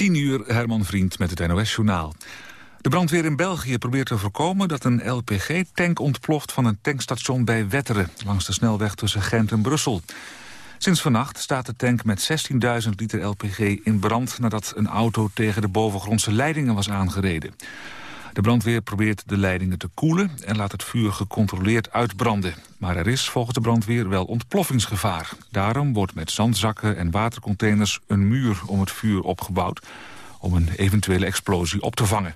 10 uur, Herman Vriend met het NOS-journaal. De brandweer in België probeert te voorkomen dat een LPG-tank ontploft van een tankstation bij Wetteren, langs de snelweg tussen Gent en Brussel. Sinds vannacht staat de tank met 16.000 liter LPG in brand nadat een auto tegen de bovengrondse leidingen was aangereden. De brandweer probeert de leidingen te koelen en laat het vuur gecontroleerd uitbranden. Maar er is volgens de brandweer wel ontploffingsgevaar. Daarom wordt met zandzakken en watercontainers een muur om het vuur opgebouwd... om een eventuele explosie op te vangen.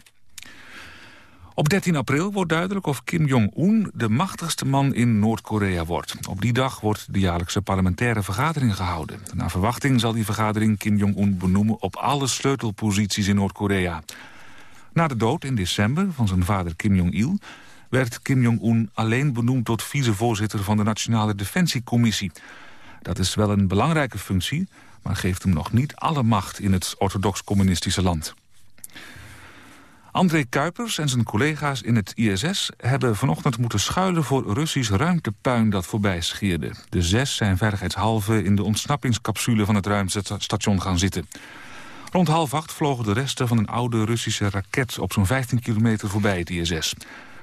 Op 13 april wordt duidelijk of Kim Jong-un de machtigste man in Noord-Korea wordt. Op die dag wordt de jaarlijkse parlementaire vergadering gehouden. Naar verwachting zal die vergadering Kim Jong-un benoemen op alle sleutelposities in Noord-Korea. Na de dood in december van zijn vader Kim Jong-il... werd Kim Jong-un alleen benoemd tot vicevoorzitter van de Nationale Defensiecommissie. Dat is wel een belangrijke functie, maar geeft hem nog niet alle macht in het orthodox-communistische land. André Kuipers en zijn collega's in het ISS hebben vanochtend moeten schuilen voor Russisch ruimtepuin dat voorbij scheerde. De zes zijn veiligheidshalve in de ontsnappingscapsule van het ruimtestation gaan zitten. Rond half acht vlogen de resten van een oude Russische raket op zo'n 15 kilometer voorbij het ISS.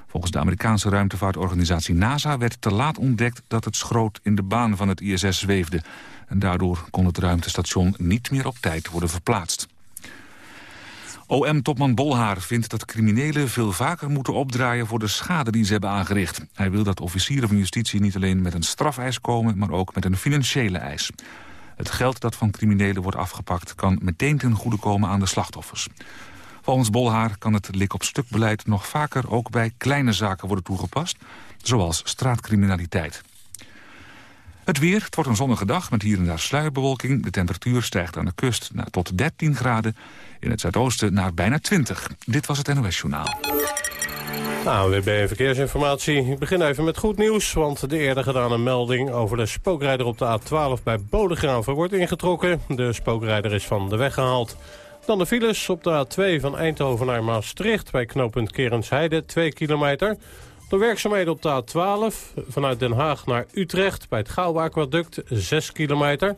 Volgens de Amerikaanse ruimtevaartorganisatie NASA werd te laat ontdekt dat het schroot in de baan van het ISS zweefde. En daardoor kon het ruimtestation niet meer op tijd worden verplaatst. OM-topman Bolhaar vindt dat criminelen veel vaker moeten opdraaien voor de schade die ze hebben aangericht. Hij wil dat officieren van justitie niet alleen met een strafeis komen, maar ook met een financiële eis. Het geld dat van criminelen wordt afgepakt kan meteen ten goede komen aan de slachtoffers. Volgens Bolhaar kan het lik-op-stuk-beleid nog vaker ook bij kleine zaken worden toegepast, zoals straatcriminaliteit. Het weer, het wordt een zonnige dag met hier en daar sluierbewolking. De temperatuur stijgt aan de kust naar tot 13 graden. In het zuidoosten naar bijna 20. Dit was het NOS Journaal. ANWB Verkeersinformatie. Ik begin even met goed nieuws, want de eerder gedane melding over de spookrijder op de A12 bij Bodegraven wordt ingetrokken. De spookrijder is van de weg gehaald. Dan de files op de A2 van Eindhoven naar Maastricht bij knooppunt Kerensheide, 2 kilometer. De werkzaamheden op de A12 vanuit Den Haag naar Utrecht bij het Gouwaquaduct, 6 kilometer.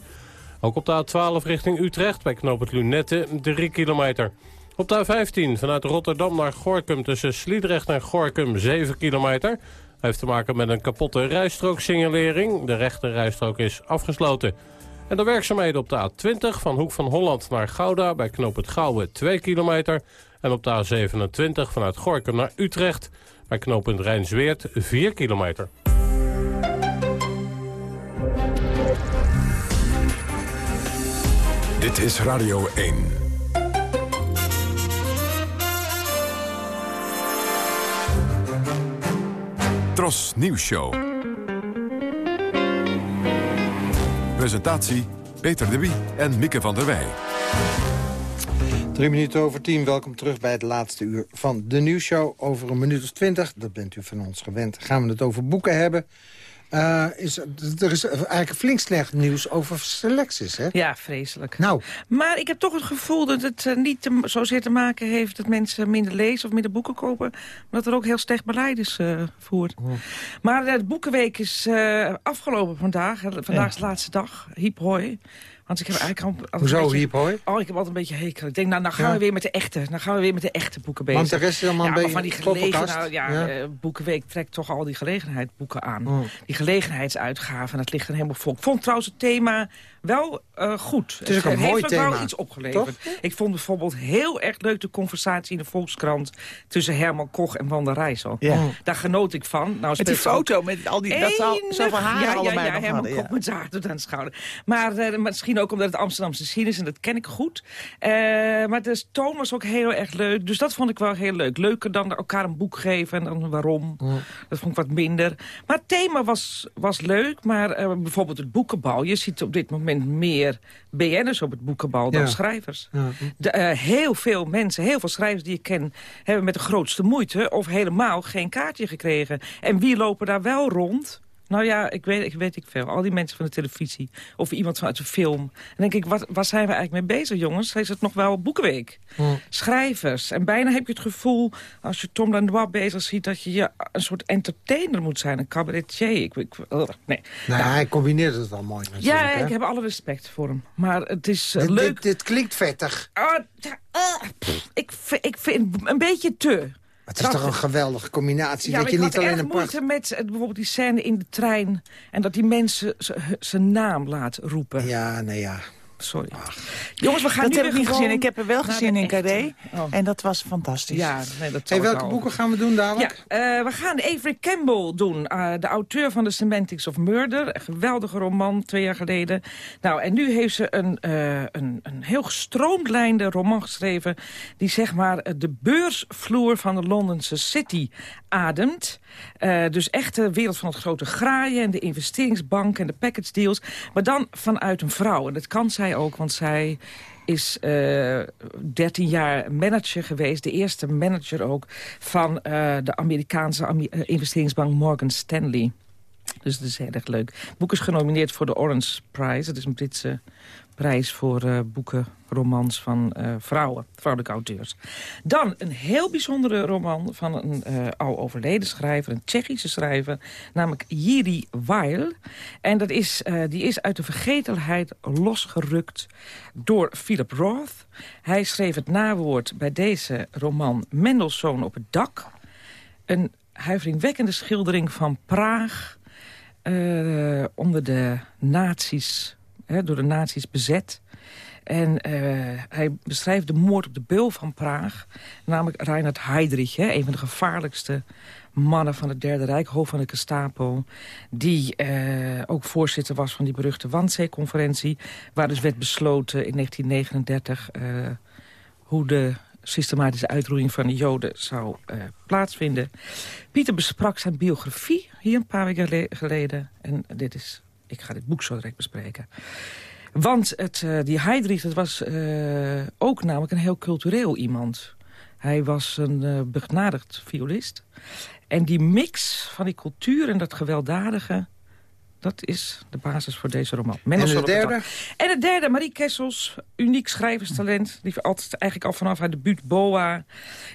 Ook op de A12 richting Utrecht bij knooppunt Lunette, 3 kilometer. Op de A15 vanuit Rotterdam naar Gorkum tussen Sliedrecht en Gorkum 7 kilometer. Heeft te maken met een kapotte rijstrooksignalering. De rechte rijstrook is afgesloten. En de werkzaamheden op de A20 van Hoek van Holland naar Gouda... bij knoop het Gouwe 2 kilometer. En op de A27 vanuit Gorkum naar Utrecht... bij knooppunt Rijnsweert 4 kilometer. Dit is Radio 1. Tros Nieuws Show. Presentatie Peter de Wie en Mieke van der Wij. Drie minuten over tien, welkom terug bij het laatste uur van de nieuwsshow. Over een minuut of twintig, dat bent u van ons gewend, gaan we het over boeken hebben. Uh, is, er is eigenlijk flink slecht nieuws over selecties, hè? Ja, vreselijk. Nou. Maar ik heb toch het gevoel dat het uh, niet te, zozeer te maken heeft... dat mensen minder lezen of minder boeken kopen... maar dat er ook heel slecht beleid is uh. Oh. Maar de boekenweek is afgelopen vandaag. Vandaag is de laatste dag. Hiep hoi. Want ik heb eigenlijk al... Hoezo beetje, hiep hoor? Oh, ik heb altijd een beetje hekel. Ik denk, nou, nou gaan we weer met de echte. Nou gaan we weer met de echte boeken bezig. Want de rest is allemaal ja, een beetje van die gelegen, nou, ja, ja. Uh, Boekenweek trekt toch al die gelegenheidsboeken aan. Oh. Die gelegenheidsuitgaven, dat ligt er helemaal vol. Ik vond trouwens het thema wel uh, goed. Het is ook een het mooi heeft thema. wel iets opgeleverd. Ik vond bijvoorbeeld heel erg leuk de conversatie in de Volkskrant... tussen Herman Koch en Van der Rijssel. Ja. Daar genoot ik van. Nou, met die foto, met al die, dat zo, zoveel haren ja, ja, allebei ja, nog Herman hadden, Koch met zijn haar tot aan de schouder. Maar uh, misschien ook omdat het Amsterdamse geschiedenis... en dat ken ik goed. Uh, maar de toon was ook heel erg leuk. Dus dat vond ik wel heel leuk. Leuker dan elkaar een boek geven en dan waarom. Dat vond ik wat minder. Maar het thema was, was leuk. Maar uh, bijvoorbeeld het boekenbal. Je ziet op dit moment meer BN'ers op het boekenbal dan Ja. schrijvers. Ja. De, eh, heel veel mensen, heel veel schrijvers die ik ken... hebben met de grootste moeite of helemaal geen kaartje gekregen. En wie lopen daar wel rond? Nou ja, ik weet, ik weet ik veel. Al die mensen van de televisie. Of iemand vanuit de film. Dan denk ik, wat, waar zijn we eigenlijk mee bezig, jongens? Is het nog wel Boekenweek? Schrijvers. En bijna heb je het gevoel, als je Tom Lanois bezig ziet... dat je ja, een soort entertainer moet zijn. Een cabaretier. Ik, ik, nee. Nou, hij combineert het wel mooi natuurlijk. Ja, hè? ik heb alle respect voor hem. Maar het is eh, Dit, leuk. dit, dit klinkt vettig. Ah, pff, ik, ik vind een beetje te. Maar het is toch een geweldige combinatie. Ja, dat je niet alleen een moeite met bijvoorbeeld die scène in de trein... en dat die mensen zijn naam laat roepen. Ja, nee, ja. Sorry. Jongens, we gaan Dat nu heb ik weer niet gezien. Ik heb er wel gezien in Carré. Oh. En dat was fantastisch. Ja, nee, dat Hey, welke wel. boeken gaan we doen dadelijk? Ja, eh, we gaan Avery Campbell doen. eh, de auteur van The Semantics of Murder. Een geweldige roman, twee jaar geleden. Nou, en nu heeft ze een, eh, een, een heel gestroomlijnde roman geschreven... die zeg maar de beursvloer van de Londense City ademt. Eh, dus echt de wereld van het grote graaien... en de investeringsbank en de package deals. Maar dan vanuit een vrouw. En dat kan zij ook, want zij is eh 13 jaar manager geweest. De eerste manager ook van eh, de Amerikaanse investeringsbank Morgan Stanley. Dus dat is heel erg leuk. Het boek is genomineerd voor de Orange Prize. Dat is een Britse prijs voor eh, boeken, romans van eh, vrouwen, vrouwelijke auteurs. Dan een heel bijzondere roman van een eh, al overleden schrijver, een Tsjechische schrijver, namelijk Jiri Weil. En dat is, die is uit de vergetelheid losgerukt door Philip Roth. Hij schreef het nawoord bij deze roman Mendelssohn op het dak. Een huiveringwekkende schildering van Praag onder de nazi's, hè, door de nazi's bezet. En eh, hij beschrijft de moord op de beul van Praag. Namelijk Reinhard Heydrich, hè, een van de gevaarlijkste mannen van het Derde Rijk, hoofd van de Gestapo. Die eh, ook voorzitter was van die beruchte Wannsee-conferentie. Waar dus werd besloten in 1939 eh, hoe de systematische uitroeiing van de Joden zou plaatsvinden. Pieter besprak zijn biografie hier een paar weken gele- geleden. En dit is, ik ga dit boek zo direct bespreken. Want het, eh, die Heydrich dat was eh, ook namelijk een heel cultureel iemand. Hij was een eh, begnadigd violist. En die mix van die cultuur en dat gewelddadige... dat is de basis voor deze roman. En de derde? En de derde, Marie Kessels, uniek schrijverstalent. Die altijd eigenlijk al vanaf haar debuut Boa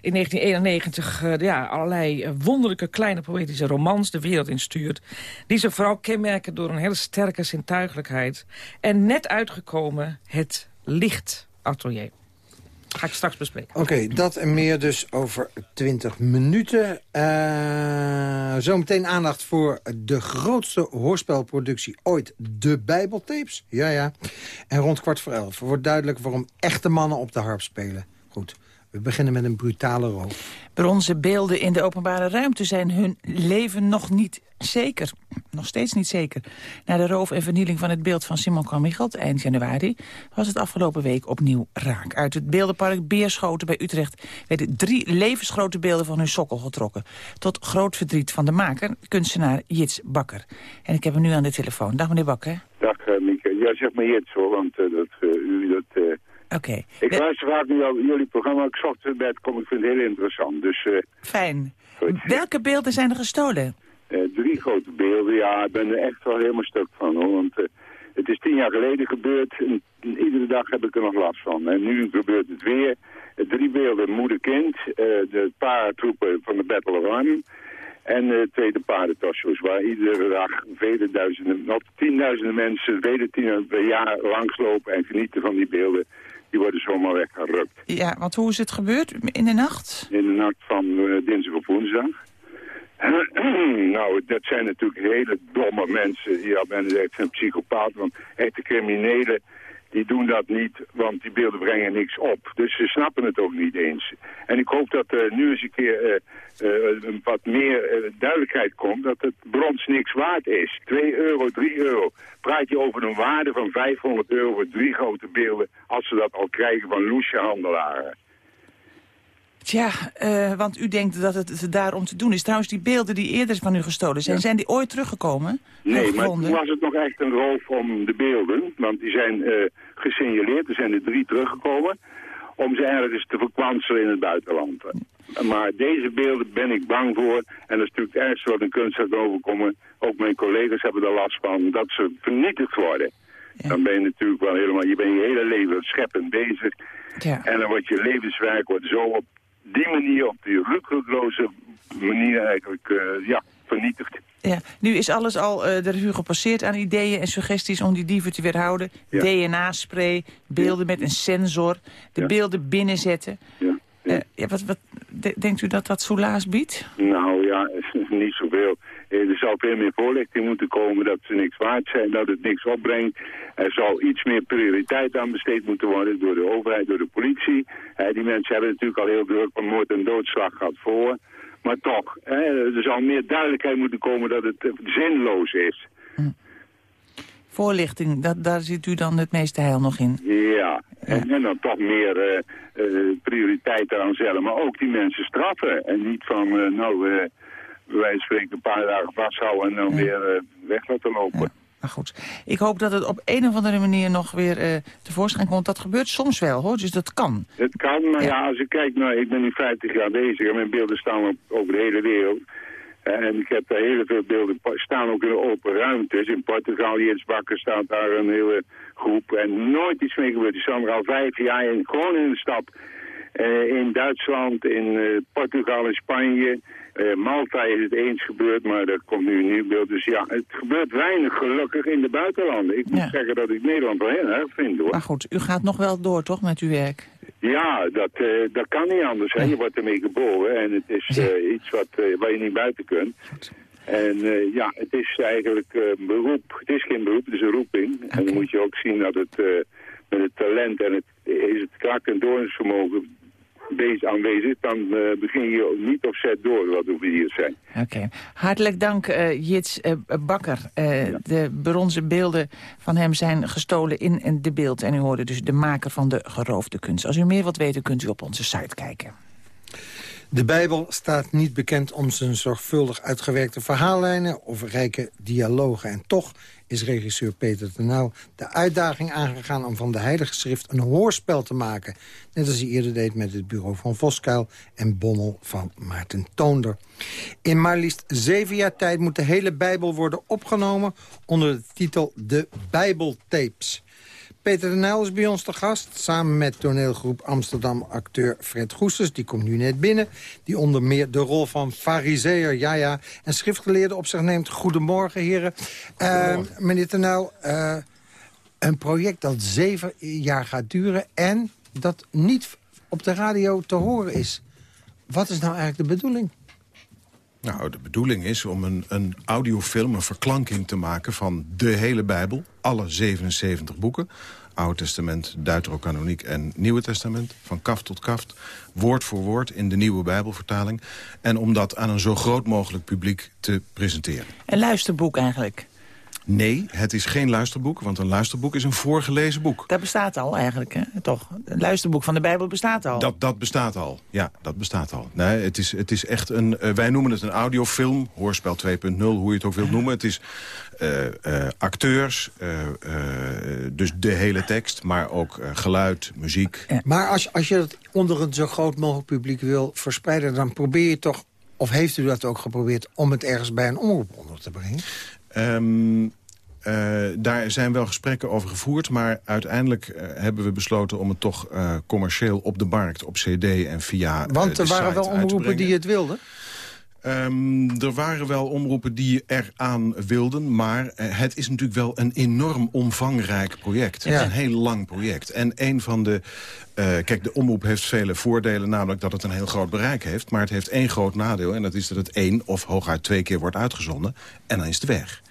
in 1991... eh, ja, allerlei eh, wonderlijke kleine poëtische romans de wereld instuurt. Die ze vooral kenmerken door een hele sterke zintuigelijkheid. En net uitgekomen het Lichtatelier. Ga ik straks bespreken. Oké, dat en meer dus over 20 minuten. Eh, zometeen aandacht voor de grootste hoorspelproductie ooit, de Bijbeltapes. Ja, ja. En rond kwart voor elf wordt duidelijk waarom echte mannen op de harp spelen. Goed, we beginnen met een brutale roof. Bronzen beelden in de openbare ruimte zijn hun leven nog niet zeker. Nog steeds niet zeker. Na de roof en vernieling van het beeld van Simon Carmichael eind januari... was het afgelopen week opnieuw raak. Uit het beeldenpark Beerschoten bij Utrecht... werden drie levensgrote beelden van hun sokkel getrokken. Tot groot verdriet van de maker, kunstenaar Jits Bakker. En ik heb hem nu aan de telefoon. Dag meneer Bakker. Dag uh, Mieke. Ja, zeg maar Jits hoor, want uh, dat, uh, u dat... Oké. Ik luister vaak nu al jullie programma. Ik zocht het bij het kom. Ik vind het heel interessant. Dus, Fijn. Goed. Welke beelden zijn er gestolen? drie grote beelden. Ja, ik ben er echt wel helemaal stuk van hoor. Want het is tien jaar geleden gebeurd. En iedere dag heb ik er nog last van. En nu gebeurt het weer. drie beelden moeder-kind. de paardentroepen van de Battle of Arnhem. En uh, tweede paardentassos, waar iedere dag vele duizenden, nog tienduizenden mensen, vele tienduizenden per jaar langslopen en genieten van die beelden. Die worden zomaar weggerukt. Ja, want hoe is het gebeurd? In de nacht? In de nacht van uh, dinsdag op woensdag. nou, dat zijn natuurlijk hele domme mensen. Ja, ben echt een psychopaat, want echte criminelen die doen dat niet, want die beelden brengen niks op. Dus ze snappen het ook niet eens. En ik hoop dat er nu eens een keer uh, uh, wat meer uh, duidelijkheid komt dat het brons niks waard is. 2 euro, 3 euro. Praat je over een waarde van 500 euro voor drie grote beelden... als ze dat al krijgen van loesje handelaren. Tja, uh, want u denkt dat het daarom te doen is. Trouwens, die beelden die eerder van u gestolen zijn, ja. zijn die ooit teruggekomen? Nee, maar toen was het nog echt een roof om de beelden. Want die zijn uh, gesignaleerd, er zijn er drie teruggekomen. Om ze ergens te verkwanselen in het buitenland. Maar deze beelden ben ik bang voor. En dat is natuurlijk het ergste wat een kunstenaar kan overkomen. Ook mijn collega's hebben er last van, dat ze vernietigd worden. Dan ben je natuurlijk wel helemaal, je bent je hele leven scheppend bezig. Ja. En dan wordt je levenswerk wordt zo op die manier, op die rukkeloze manier eigenlijk, eh, ja, vernietigd. Ja, nu is alles al eh, de revue gepasseerd aan ideeën en suggesties om die dieven te weerhouden. Ja. DNA-spray, beelden met een sensor, de beelden binnenzetten. Ja. Ja, wat, wat, de- denkt u dat dat soelaas biedt? Nou ja, niet zoveel. Eh, Er zou veel meer voorlichting moeten komen dat ze niks waard zijn, dat het niks opbrengt. Er zou iets meer prioriteit aan besteed moeten worden door de overheid, door de politie. Die mensen hebben natuurlijk al heel druk van moord en doodslag gehad voor. Maar toch, eh, er zou meer duidelijkheid moeten komen dat het zinloos is. Voorlichting, dat, daar zit u dan het meeste heil nog in. Ja, en, en dan toch meer eh, eh, prioriteit eraan stellen. Maar ook die mensen straffen. En niet van, eh, nou, wij spreken een paar dagen vasthouden en dan weer weg laten lopen. Maar goed, ik hoop dat het op een of andere manier nog weer eh, tevoorschijn komt. Dat gebeurt soms wel, hoor, dus dat kan. Het kan, maar Ja. ja. als ik kijk naar, ik ben nu 50 jaar bezig en mijn beelden staan op, over de hele wereld. En ik heb daar heel veel beelden staan ook in de open ruimtes. In Portugal, Jens Bakker staat daar een hele groep. En nooit iets mee gebeurd. Die staan er al vijf jaar in, gewoon in de stad. Eh, in Duitsland, in eh, Portugal, in Spanje. Eh, Malta is het eens gebeurd, maar er komt nu een nieuw beeld. Dus ja, het gebeurt weinig gelukkig in de buitenlanden. Ik moet Ja. zeggen dat ik Nederland wel heel erg vind hoor. Maar goed, u gaat nog wel door, toch, met uw werk? Ja, dat, eh, dat kan niet anders. Hè. Je wordt ermee geboren en het is eh, iets wat, waar je niet buiten kunt. En ja, het is eigenlijk een beroep. Het is geen beroep, het is een roeping. En dan moet je ook zien dat het met het talent en het, is het kracht- en doornsvermogen bezig aanwezig, dan eh, begin je niet op zet door wat we hier zijn. Oké. Hartelijk dank, eh, Jits eh, Bakker. De bronzen beelden van hem zijn gestolen in de beeld. En u hoorde dus de maker van de geroofde kunst. Als u meer wilt weten, kunt u op onze site kijken. De Bijbel staat niet bekend om zijn zorgvuldig uitgewerkte verhaallijnen... of rijke dialogen. En toch is regisseur Peter de Nauw de uitdaging aangegaan... om van de Heilige Schrift een hoorspel te maken. Net als hij eerder deed met het bureau van Voskuil... en Bommel van Maarten Toonder. In maar liefst zeven jaar tijd moet de hele Bijbel worden opgenomen... onder de titel De Bijbeltapes. Peter de Nijl is bij ons te gast. Samen met toneelgroep Amsterdam-acteur Fred Goesters. Die komt nu net binnen. Die onder meer de rol van fariseer, ja ja, en schriftgeleerde op zich neemt. Goedemorgen, heren. Eh, meneer de Nijl, eh, een project dat zeven jaar gaat duren... en dat niet op de radio te horen is. Wat is nou eigenlijk de bedoeling? Nou, de bedoeling is om een, een audiofilm, een verklanking te maken... van de hele Bijbel, alle 77 boeken. Oude Testament, Deuterocanoniek en Nieuwe Testament. Van kaft tot kaft, woord voor woord in de nieuwe Bijbelvertaling. En om dat aan een zo groot mogelijk publiek te presenteren. Een luisterboek eigenlijk. Nee, het is geen luisterboek, want een luisterboek is een voorgelezen boek. Dat bestaat al eigenlijk, hè? toch? Een luisterboek van de Bijbel bestaat al. Dat, dat bestaat al. Ja, dat bestaat al. Nee, het is, het is echt een... eh, wij noemen het een audiofilm, hoorspel 2.0, hoe je het ook wilt noemen. Het is eh, eh, acteurs, eh, eh, dus de hele tekst, maar ook geluid, muziek. Maar als, als je dat onder een zo groot mogelijk publiek wil verspreiden... dan probeer je toch, of heeft u dat ook geprobeerd... om het ergens bij een omroep onder te brengen? Ehm, eh, daar zijn wel gesprekken over gevoerd, maar uiteindelijk eh, hebben we besloten om het toch eh, commercieel op de markt, op cd en via Want er waren wel omroepen die het wilden. Ehm, er waren wel omroepen die eraan wilden, maar het is natuurlijk wel een enorm omvangrijk project. Het Ja. is een heel lang project. En een van de... kijk, de omroep heeft vele voordelen, namelijk dat het een heel groot bereik heeft. Maar het heeft één groot nadeel en dat is dat het één of hooguit twee keer wordt uitgezonden. En dan is het weg.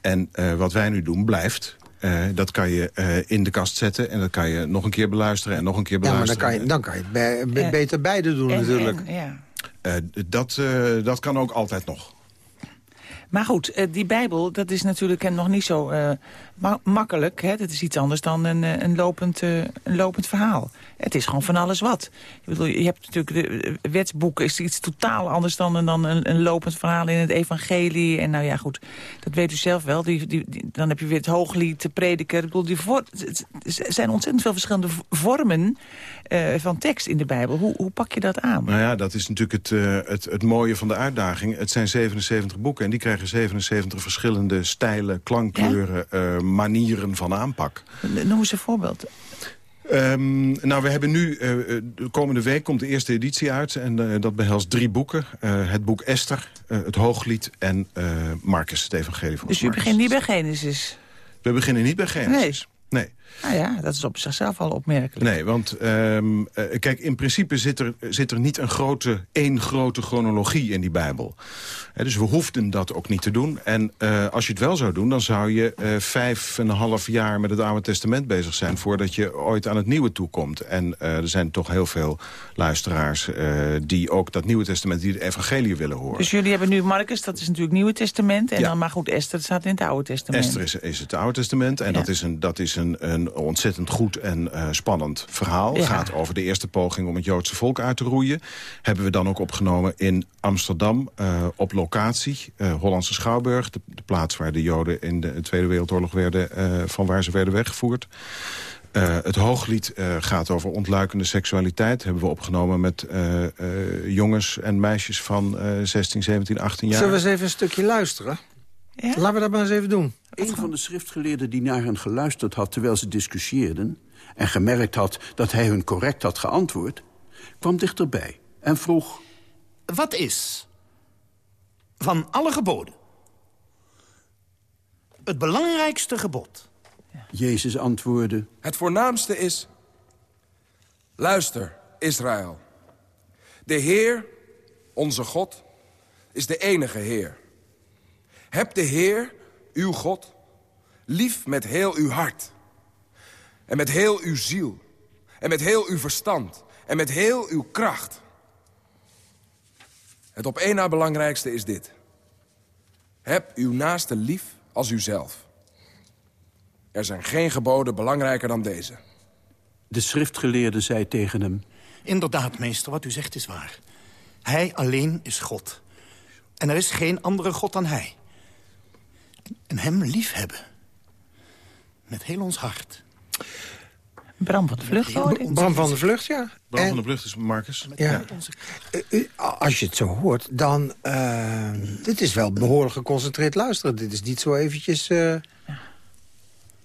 En eh, wat wij nu doen blijft... eh, dat kan je eh, in de kast zetten en dat kan je nog een keer beluisteren en nog een keer Ja, maar dan beluisteren. kan je, dan kan je het bij- beter beide doen En- natuurlijk. en- ja. Eh, dat, eh, dat kan ook altijd nog. Maar goed, eh, die Bijbel, dat is natuurlijk nog niet zo uh, ma makkelijk. Hè? Dat is iets anders dan een, een, lopend, uh, een lopend verhaal. Het is gewoon van alles wat. Ik bedoel, je hebt natuurlijk de wetsboeken, is iets totaal anders dan, dan een, een lopend verhaal in het evangelie. En nou ja, goed, dat weet u zelf wel. Die, die, dan heb je weer het hooglied, de prediker. Ik bedoel, die voor, er zijn ontzettend veel verschillende vormen van tekst in de Bijbel. Hoe, hoe pak je dat aan? Nou ja, dat is natuurlijk het, het, het mooie van de uitdaging. Het zijn 77 boeken en die krijgen 77 verschillende stijlen, klankkleuren, ja? uh, manieren van aanpak. Noem eens een voorbeeld. Um, nou, we hebben nu, uh, de komende week komt de eerste editie uit. En uh, dat behelst drie boeken. Uh, het boek Esther, het Hooglied en Marcus, het Evangelie van Dus u begint niet bij Genesis? We beginnen niet bij Genesis. Nee. nee. Nou ja, dat is op zichzelf al opmerkelijk. Nee, want um, uh, kijk, in principe zit er, zit er niet een grote, één grote chronologie in die Bijbel. He, dus we hoefden dat ook niet te doen. En uh, als je het wel zou doen, dan zou je uh, vijf en een half jaar met het Oude Testament bezig zijn... voordat je ooit aan het Nieuwe toekomt. En er zijn toch heel veel luisteraars die ook dat Nieuwe Testament... die de evangelie willen horen. Dus jullie hebben nu Marcus, dat is natuurlijk Nieuwe Testament. En ja. dan, maar goed, Esther staat in het Oude Testament. Esther is, is het Oude Testament. En ja. dat is een, dat is een, een ontzettend goed en uh, spannend verhaal. Het ja. gaat over de eerste poging om het Joodse volk uit te roeien. Hebben we dan ook opgenomen in Amsterdam uh, op locatie. Uh, Hollandse Schouwburg, de, de, plaats waar de Joden in de Tweede Wereldoorlog werden, van waar ze werden weggevoerd. Uh, het hooglied uh, gaat over ontluikende seksualiteit. Hebben we opgenomen met uh, jongens en meisjes van 16, 17, 18 jaar. Zullen we eens even een stukje luisteren? Ja? Laten we dat maar eens even doen. Een van de schriftgeleerden die naar hen geluisterd had terwijl ze discussieerden... en gemerkt had dat hij hun correct had geantwoord... kwam dichterbij en vroeg... Wat is van alle geboden het belangrijkste gebod? Jezus antwoordde... Het voornaamste is... Luister, Israël. De Heer, onze God, is de enige Heer. Heb de Heer, uw God, lief met heel uw hart. En met heel uw ziel. En met heel uw verstand. En met heel uw kracht. Het op één na belangrijkste is dit. Heb uw naaste lief als uzelf. Er zijn geen geboden belangrijker dan deze. De schriftgeleerde zei tegen hem... Inderdaad, meester, wat u zegt is waar. Hij alleen is God. En er is geen andere God dan hij. En hem liefhebben. Met heel ons hart. Bram van de Vlucht, hoor. Bram van de Vlucht, ja. Bram en, van de Vlucht is Marcus. Ja. ja. Als je het zo hoort, dan... Uh, dit is wel behoorlijk geconcentreerd luisteren. Dit is niet zo eventjes... Uh...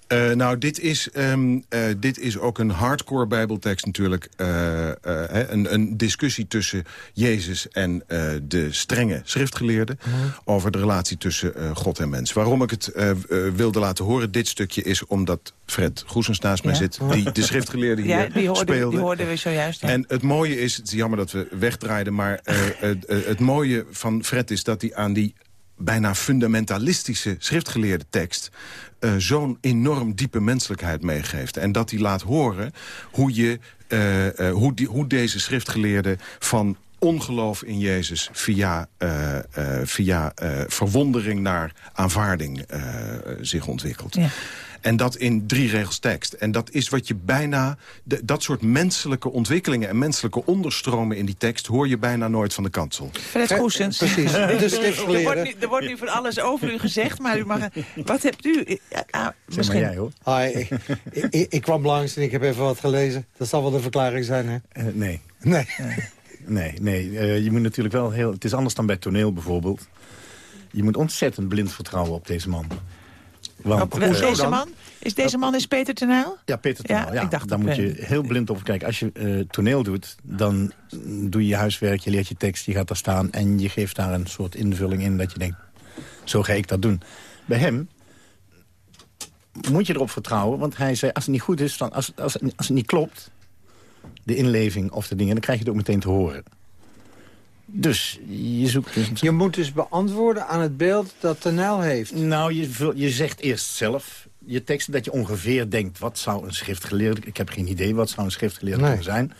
Uh, nou, dit is, um, uh, dit is ook een hardcore bijbeltekst natuurlijk. Uh, een, een, discussie tussen Jezus en de strenge schriftgeleerden... -huh. over de relatie tussen God en mens. Waarom ik het wilde laten horen, dit stukje, is omdat Fred Goesens naast ja. mij zit... die de schriftgeleerde hier ja, die hoorde, speelde. Die hoorden we zojuist. En het mooie is, het is jammer dat we wegdraaiden... maar het mooie van Fred is dat hij aan die bijna fundamentalistische schriftgeleerde tekst... Uh, zo'n enorm diepe menselijkheid meegeeft. En dat hij laat horen hoe, je, uh, uh, hoe, die, hoe deze schriftgeleerde van ongeloof in Jezus via, via verwondering naar aanvaarding zich ontwikkelt. Ja. En dat in drie regels tekst. En dat is wat je bijna... De, dat soort menselijke ontwikkelingen en menselijke onderstromen in die tekst... hoor je bijna nooit van de kansel. Fred Goesens. Precies. Dus er, wordt nu, er wordt nu van alles over u gezegd, maar u mag... Wat hebt u... Ah, misschien... jij, hoor. Hi, ik, ik, ik, kwam langs en ik heb even wat gelezen. Dat zal wel de verklaring zijn, hè? Uh, nee. Nee. Nee, nee. Uh, je moet natuurlijk wel heel... Het is anders dan bij toneel bijvoorbeeld. Je moet ontzettend blind vertrouwen op deze man. Want, uh, deze man? Is deze man is Peter Tenuil? Ja, Peter Tenuil. Ja, ja. Ik dacht Daar moet je heel blind op kijken. Als je uh, toneel doet, dan doe je je huiswerk, je leert je tekst, je gaat daar staan... en je geeft daar een soort invulling in dat je denkt, zo ga ik dat doen. Bij hem moet je erop vertrouwen, want hij zei... als het niet goed is, dan, als, als, als het niet klopt, de inleving of de dingen... dan krijg je het ook meteen te horen. Dus je zoekt... Dus... Je moet dus beantwoorden aan het beeld dat Tenel heeft. Nou, je, je zegt eerst zelf je tekst dat je ongeveer denkt... wat zou een schriftgeleerde... Ik heb geen idee wat zou een schriftgeleerde nee. kunnen zijn.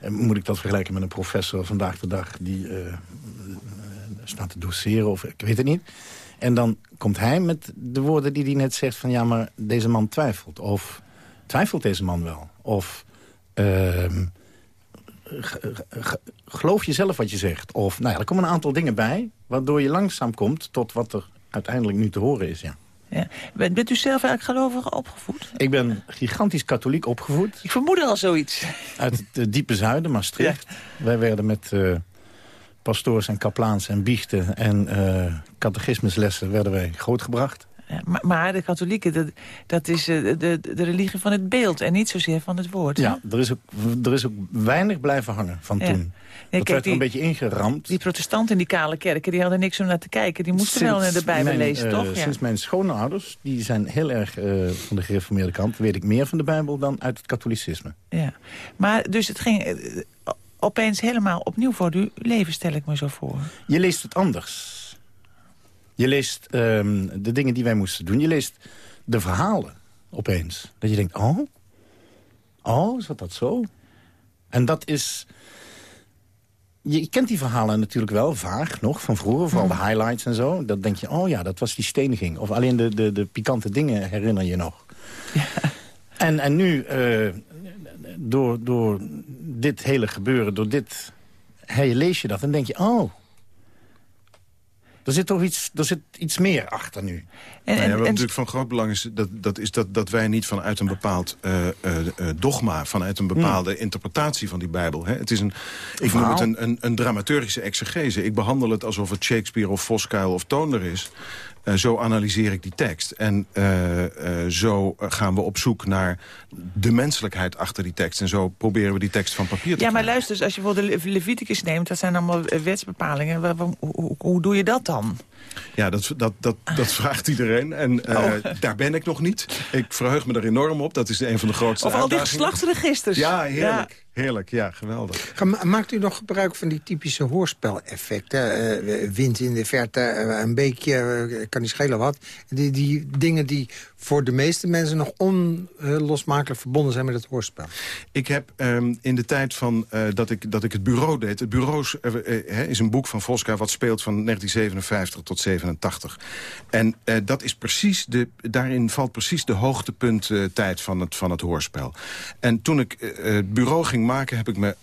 En moet ik dat vergelijken met een professor vandaag de dag... die uh, staat te doseren of ik weet het niet. En dan komt hij met de woorden die hij net zegt van... ja, maar deze man twijfelt. Of twijfelt deze man wel? Of ehm, geloof je zelf wat je zegt? Of, nou ja, er komen een aantal dingen bij... waardoor je langzaam komt tot wat er uiteindelijk nu te horen is, ja. Ja. Bent, u zelf eigenlijk gelovig opgevoed? Ik ben gigantisch katholiek opgevoed. Ik vermoed al zoiets. Uit het diepe zuiden, Maastricht. Wij werden met uh, pastoors en kaplaans en biechten... en uh, catechismuslessen werden wij grootgebracht. Maar, maar, de katholieken, dat, dat is uh, de, de religie van het beeld en niet zozeer van het woord. Ja, er is, ook, er is ook weinig blijven hangen van ja. toen. Nee, dat werd er een beetje ingeramd. Die protestanten in die kale kerken, die hadden niks om naar te kijken. Die moesten sinds wel naar de Bijbel mijn, lezen, uh, toch? Ja. Sinds mijn schoonouders, die zijn heel erg uh, van de gereformeerde kant... weet ik meer van de Bijbel dan uit het katholicisme. Ja, maar dus het ging uh, opeens helemaal opnieuw voor uw leven, stel ik me zo voor. Je leest het anders. Je leest um, de dingen die wij moesten doen. Je leest de verhalen opeens. Dat je denkt, oh, oh, zat dat zo? En dat is je kent die verhalen natuurlijk wel, vaag nog, van vroeger. Vooral de highlights en zo. Dat denk je, oh ja, dat was die steniging. Of alleen de, de, de pikante dingen herinner je nog. Ja. En, en nu, uh, door, door dit hele gebeuren, door dit... Hey, lees je dat en denk je, oh... Er zit toch iets, er zit iets meer achter nu. En, nou ja, wat natuurlijk van groot belang is, dat, dat, is dat, dat wij niet vanuit een bepaald uh, uh, dogma... vanuit een bepaalde hmm. interpretatie van die Bijbel... Hè. Het is een, ik noem het een, een, een dramaturgische exegese. Ik behandel het alsof het Shakespeare of Voskuil of Toonder is. Uh, zo analyseer ik die tekst. En uh, uh, zo gaan we op zoek naar de menselijkheid achter die tekst. En zo proberen we die tekst van papier te Ja, krijgen. maar luister, dus als je bijvoorbeeld de Leviticus neemt... dat zijn allemaal wetsbepalingen. Hoe, hoe, hoe doe je dat dan? Ja, dat, dat, dat, dat vraagt iedereen. En uh, oh. daar ben ik nog niet. Ik verheug me er enorm op. Dat is een van de grootste Of al die geslachtsregisters. Ja, heerlijk. Ja. Heerlijk, ja, geweldig. Maakt u nog gebruik van die typische hoorspeleffecten? Uh, wind in de verte, uh, een beekje, uh, kan niet schelen wat. Die, die dingen die voor de meeste mensen nog onlosmakelijk verbonden zijn met het hoorspel. Ik heb um, in de tijd van, uh, dat, ik, dat ik het bureau deed... Het bureau uh, uh, is een boek van Voska wat speelt van 1957 tot 87. En dat is precies de, daarin valt precies de hoogtepunttijd van het, van het hoorspel. En toen ik het bureau ging maken, heb ik me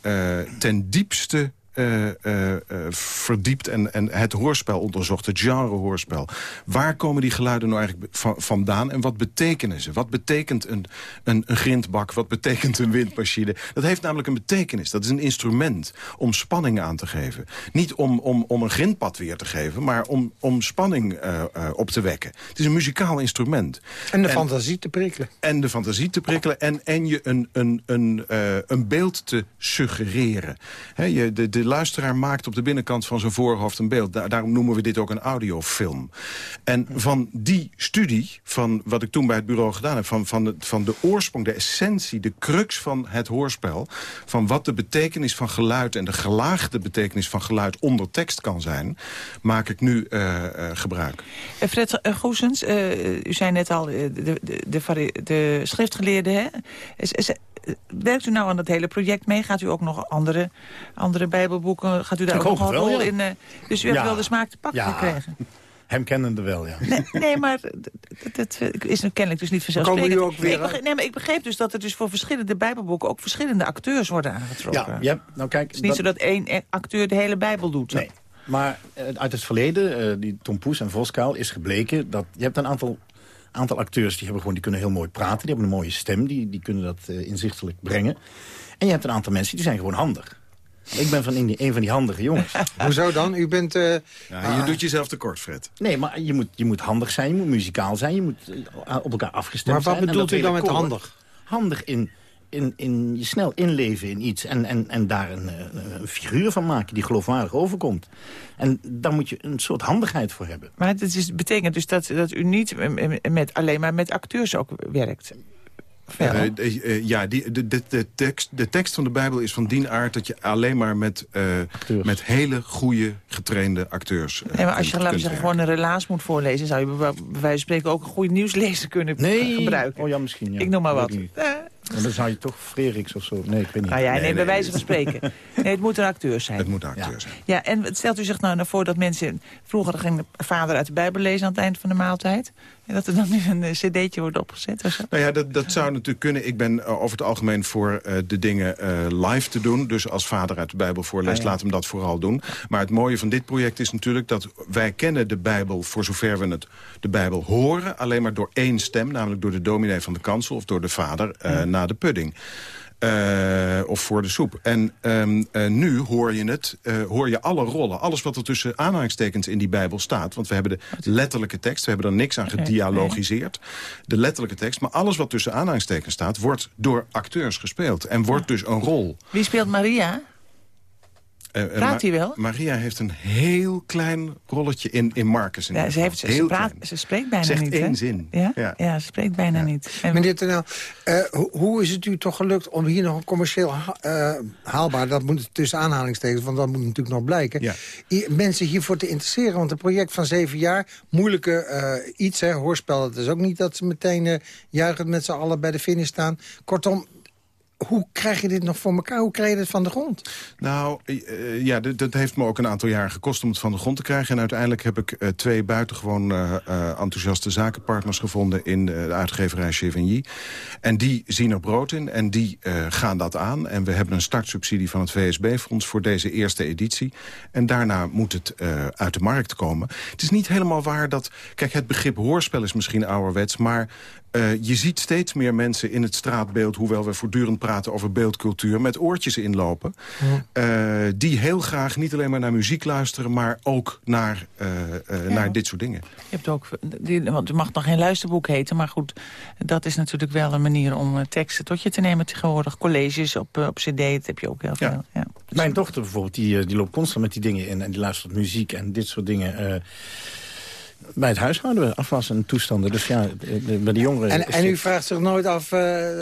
ten diepste uh, uh, verdiept en, en het hoorspel onderzocht, het genre hoorspel. Waar komen die geluiden nou eigenlijk va vandaan en wat betekenen ze? Wat betekent een, een, een grindbak? Wat betekent een windmachine? Dat heeft namelijk een betekenis. Dat is een instrument om spanning aan te geven. Niet om, om, om een grindpad weer te geven, maar om, om spanning uh, op te wekken. Het is een muzikaal instrument. En de en, fantasie te prikkelen. En de fantasie te prikkelen en, en je een, een, een, een beeld te suggereren. He, je, de, de luisteraar maakt op de binnenkant van zijn voorhoofd een beeld. Da daarom noemen we dit ook een audiofilm. En van die studie, van wat ik toen bij het bureau gedaan heb... van, van, de, van de oorsprong, de essentie, de crux van het hoorspel... van wat de betekenis van geluid en de gelaagde betekenis van geluid onder tekst kan zijn... maak ik nu uh, uh, gebruik. Fred uh, Goesens, u zei net al, de, de, de, de schriftgeleerde... Hè? Is, is, werkt u nou aan dat hele project mee? Gaat u ook nog andere, andere bijbelboeken, gaat u daar ik ook nog een rol in? Uh, dus u hebt wel de smaak te pakken Ja. gekregen? Hem kennende wel, ja. Nee, nee maar dat, dat is kennelijk dus niet vanzelfsprekend. Komen u ook weer nee, ik begreep, nee, maar ik begreep dus dat er dus voor verschillende bijbelboeken... ook verschillende acteurs worden aangetrokken. Ja, ja, nou kijk, Het is niet zo dat één acteur de hele bijbel doet. Nee, maar eh, uit het verleden, eh, die Tom Poes en Voskuil, is gebleken dat... Je hebt een aantal, aantal acteurs die, hebben gewoon, die kunnen heel mooi praten. Die hebben een mooie stem, die, die kunnen dat eh, inzichtelijk brengen. En je hebt een aantal mensen die zijn gewoon handig. Ik ben van in die, een van die handige jongens. Hoezo dan? U bent... eh, Ja, je doet jezelf tekort, Fred. Nee, maar je moet, je moet handig zijn, je moet muzikaal zijn... je moet eh, op elkaar afgestemd maar wat zijn. bedoelt u dan met handig? Handig in, in, in je snel inleven in iets en, en, en daar een, eh, een figuur van maken die geloofwaardig overkomt. En daar moet je een soort handigheid voor hebben. Maar het is, betekent dus dat, dat u niet met, alleen maar met acteurs ook werkt? Uh, uh, uh, ja, die, de, de, de, tekst, de tekst van de Bijbel is van die aard... dat je alleen maar met, uh, met hele goede, getrainde acteurs... uh, Nee, maar als je laten zeggen, gewoon een relaas moet voorlezen... zou je bij wijze van spreken ook een goede nieuwslezer kunnen Nee, gebruiken. Oh ja, misschien. Ja. Ik noem maar wat. En dan zou je toch Frederiks of zo... Nee, ik weet niet. Nou ja, nee, bij wijze van spreken. Nee, het moet een acteur zijn. Het moet een acteur ja. zijn. Ja, en stelt u zich nou, nou voor dat mensen... Vroeger ging de vader uit de Bijbel lezen aan het eind van de maaltijd. En dat er dan nu een eh, cd'tje wordt opgezet of zo? Nou ja, dat, dat zou natuurlijk kunnen. Ik ben eh, over het algemeen voor eh, de dingen live te doen. Dus als vader uit de Bijbel voorleest, Ah, ja. laat hem dat vooral doen. Maar het mooie van dit project is natuurlijk dat wij kennen de Bijbel... voor zover we het de Bijbel horen, alleen maar door één stem. Namelijk door de dominee van de kansel of door de vader na de pudding. Eh, of voor de soep. En ehm, eh, nu hoor je het, eh, hoor je alle rollen. Alles wat er tussen aanhalingstekens in die Bijbel staat. Want we hebben de letterlijke tekst. We hebben er niks aan gedialogiseerd. De letterlijke tekst. Maar alles wat tussen aanhalingstekens staat... wordt door acteurs gespeeld. En wordt dus een rol. Wie speelt Maria? Eh, eh, Praat hij wel? Maria heeft een heel klein rolletje in, in Marcus. In Ja, ze, heeft, ze, praat, ze spreekt bijna Zegt niet, één hè? zin. Ja? Ja. Ja. ze spreekt bijna niet. En- Meneer Tenel, eh, ho- hoe is het u toch gelukt om hier nog een commercieel ha- eh, haalbaar... dat moet tussen aanhalingstekens, want dat moet natuurlijk nog blijken... Ja. mensen hiervoor te interesseren? Want een project van zeven jaar, moeilijke eh, iets, hè, hoorspel... het is ook niet dat ze meteen eh juichend met z'n allen bij de finish staan. Kortom, hoe krijg je dit nog voor elkaar? Hoe krijg je dit van de grond? Nou, eh, ja, dat, heeft me ook een aantal jaar gekost om het van de grond te krijgen. En uiteindelijk heb ik eh, twee buitengewoon eh, eh, enthousiaste zakenpartners gevonden... in de, uitgeverij Chevigny. En die zien er brood in en die eh, gaan dat aan. En we hebben een startsubsidie van het VSB-fonds voor deze eerste editie. En daarna moet het eh, uit de markt komen. Het is niet helemaal waar dat... Kijk, het begrip hoorspel is misschien ouderwets, maar... Eh, je ziet steeds meer mensen in het straatbeeld... hoewel we voortdurend praten over beeldcultuur... met oortjes inlopen. eh, die heel graag niet alleen maar naar muziek luisteren... maar ook naar, eh, eh, naar dit soort dingen. Je hebt ook, die, want het mag nog geen luisterboek heten, maar goed, dat is natuurlijk wel een manier om teksten tot je te nemen tegenwoordig. Colleges op, op cd, dat heb je ook heel veel. Ja. Mijn dochter bijvoorbeeld, die, die loopt constant met die dingen in... en die luistert muziek en dit soort dingen... bij het huishouden, afwassen en toestanden. Dus ja, bij de jongeren... En, en u vraagt zich nooit af, eh,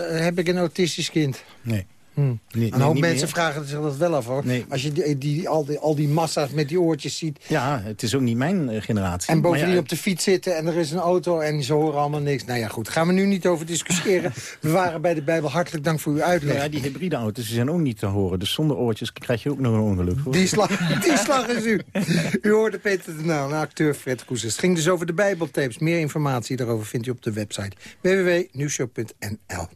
heb ik een autistisch kind? Nee. Hm. Nee, een hoop mensen meer. vragen zich dat wel af, hoor. Nee. Als je die, die, al, die, al die massa's met die oortjes ziet... Ja, het is ook niet mijn eh, generatie. En bovendien ja, op de fiets zitten en er is een auto en ze horen allemaal niks. Nou ja, goed, gaan we nu niet over discussiëren. we waren bij de Bijbel. Hartelijk dank voor uw uitleg. Ja, die hybride auto's die zijn ook niet te horen. Dus zonder oortjes krijg je ook nog een ongeluk. Hoor. Die slag, die slag is u. U hoorde Peter de Naal, acteur Fred Koes. Het ging dus over de Bijbeltapes. Meer informatie daarover vindt u op de website www.nieuwshow.nl.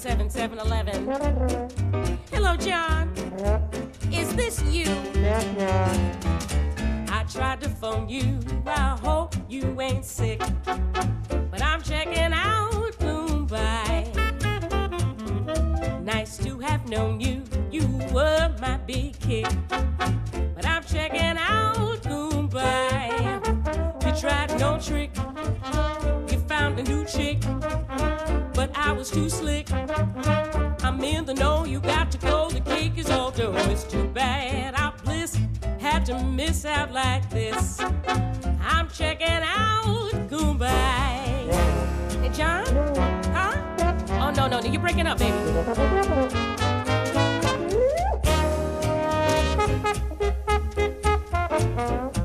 777-11. Hello, John. Is this you? I tried to phone you. I hope you ain't sick. But I'm checking out Mumbai. Nice to have known you. You were my big kick. But I'm checking out Mumbai. You tried no trick. You found a new chick. But I was too slick. I'm in the know, you got to go. The cake is all done. It's too bad. I bliss had to miss out like this. I'm checking out Goombay. Hey, John? Huh? Oh, no, no, no. You're breaking up, baby. I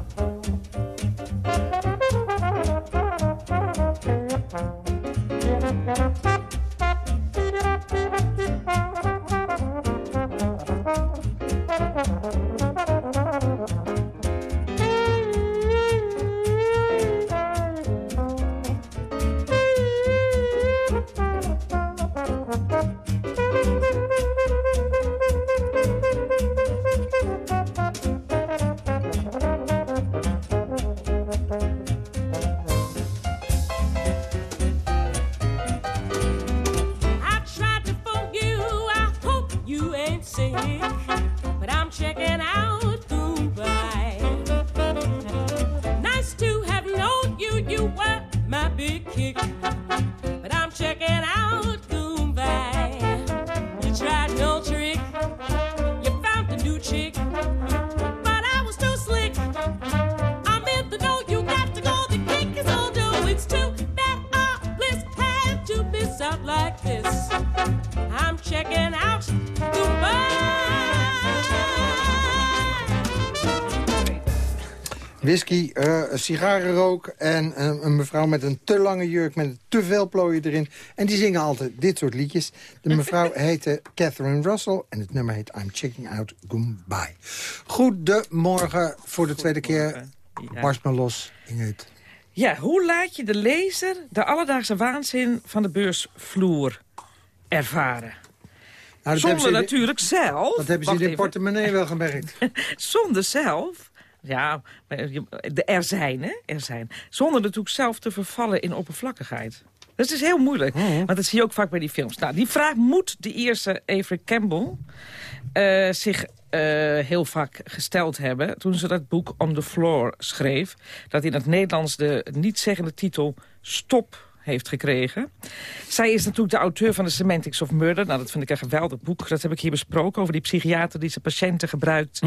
Whisky, eh, sigarenrook en eh, een mevrouw met een te lange jurk met te veel plooien erin. En die zingen altijd dit soort liedjes. De mevrouw heette Catherine Russell en het nummer heet I'm Checking Out Goodbye. Goedemorgen voor de tweede keer. Barst maar los, Ingrid. Ja, hoe laat je de lezer de alledaagse waanzin van de beursvloer ervaren? Nou, Zonder de- natuurlijk zelf... Dat hebben ze in de portemonnee wel gemerkt. Zonder zelf... Ja, er zijn, hè? Er zijn. Zonder natuurlijk zelf te vervallen in oppervlakkigheid. Dat is heel moeilijk. Want dat zie je ook vaak bij die films. Nou, die vraag moet de eerste Avery Campbell eh, zich eh, heel vaak gesteld hebben... toen ze dat boek On the Floor schreef. Dat in het Nederlands de niet-zeggende titel Stop heeft gekregen. Zij is natuurlijk de auteur van The Semantics of Murder. Nou, dat vind ik een geweldig boek. Dat heb ik hier besproken over die psychiater die zijn patiënten gebruikt...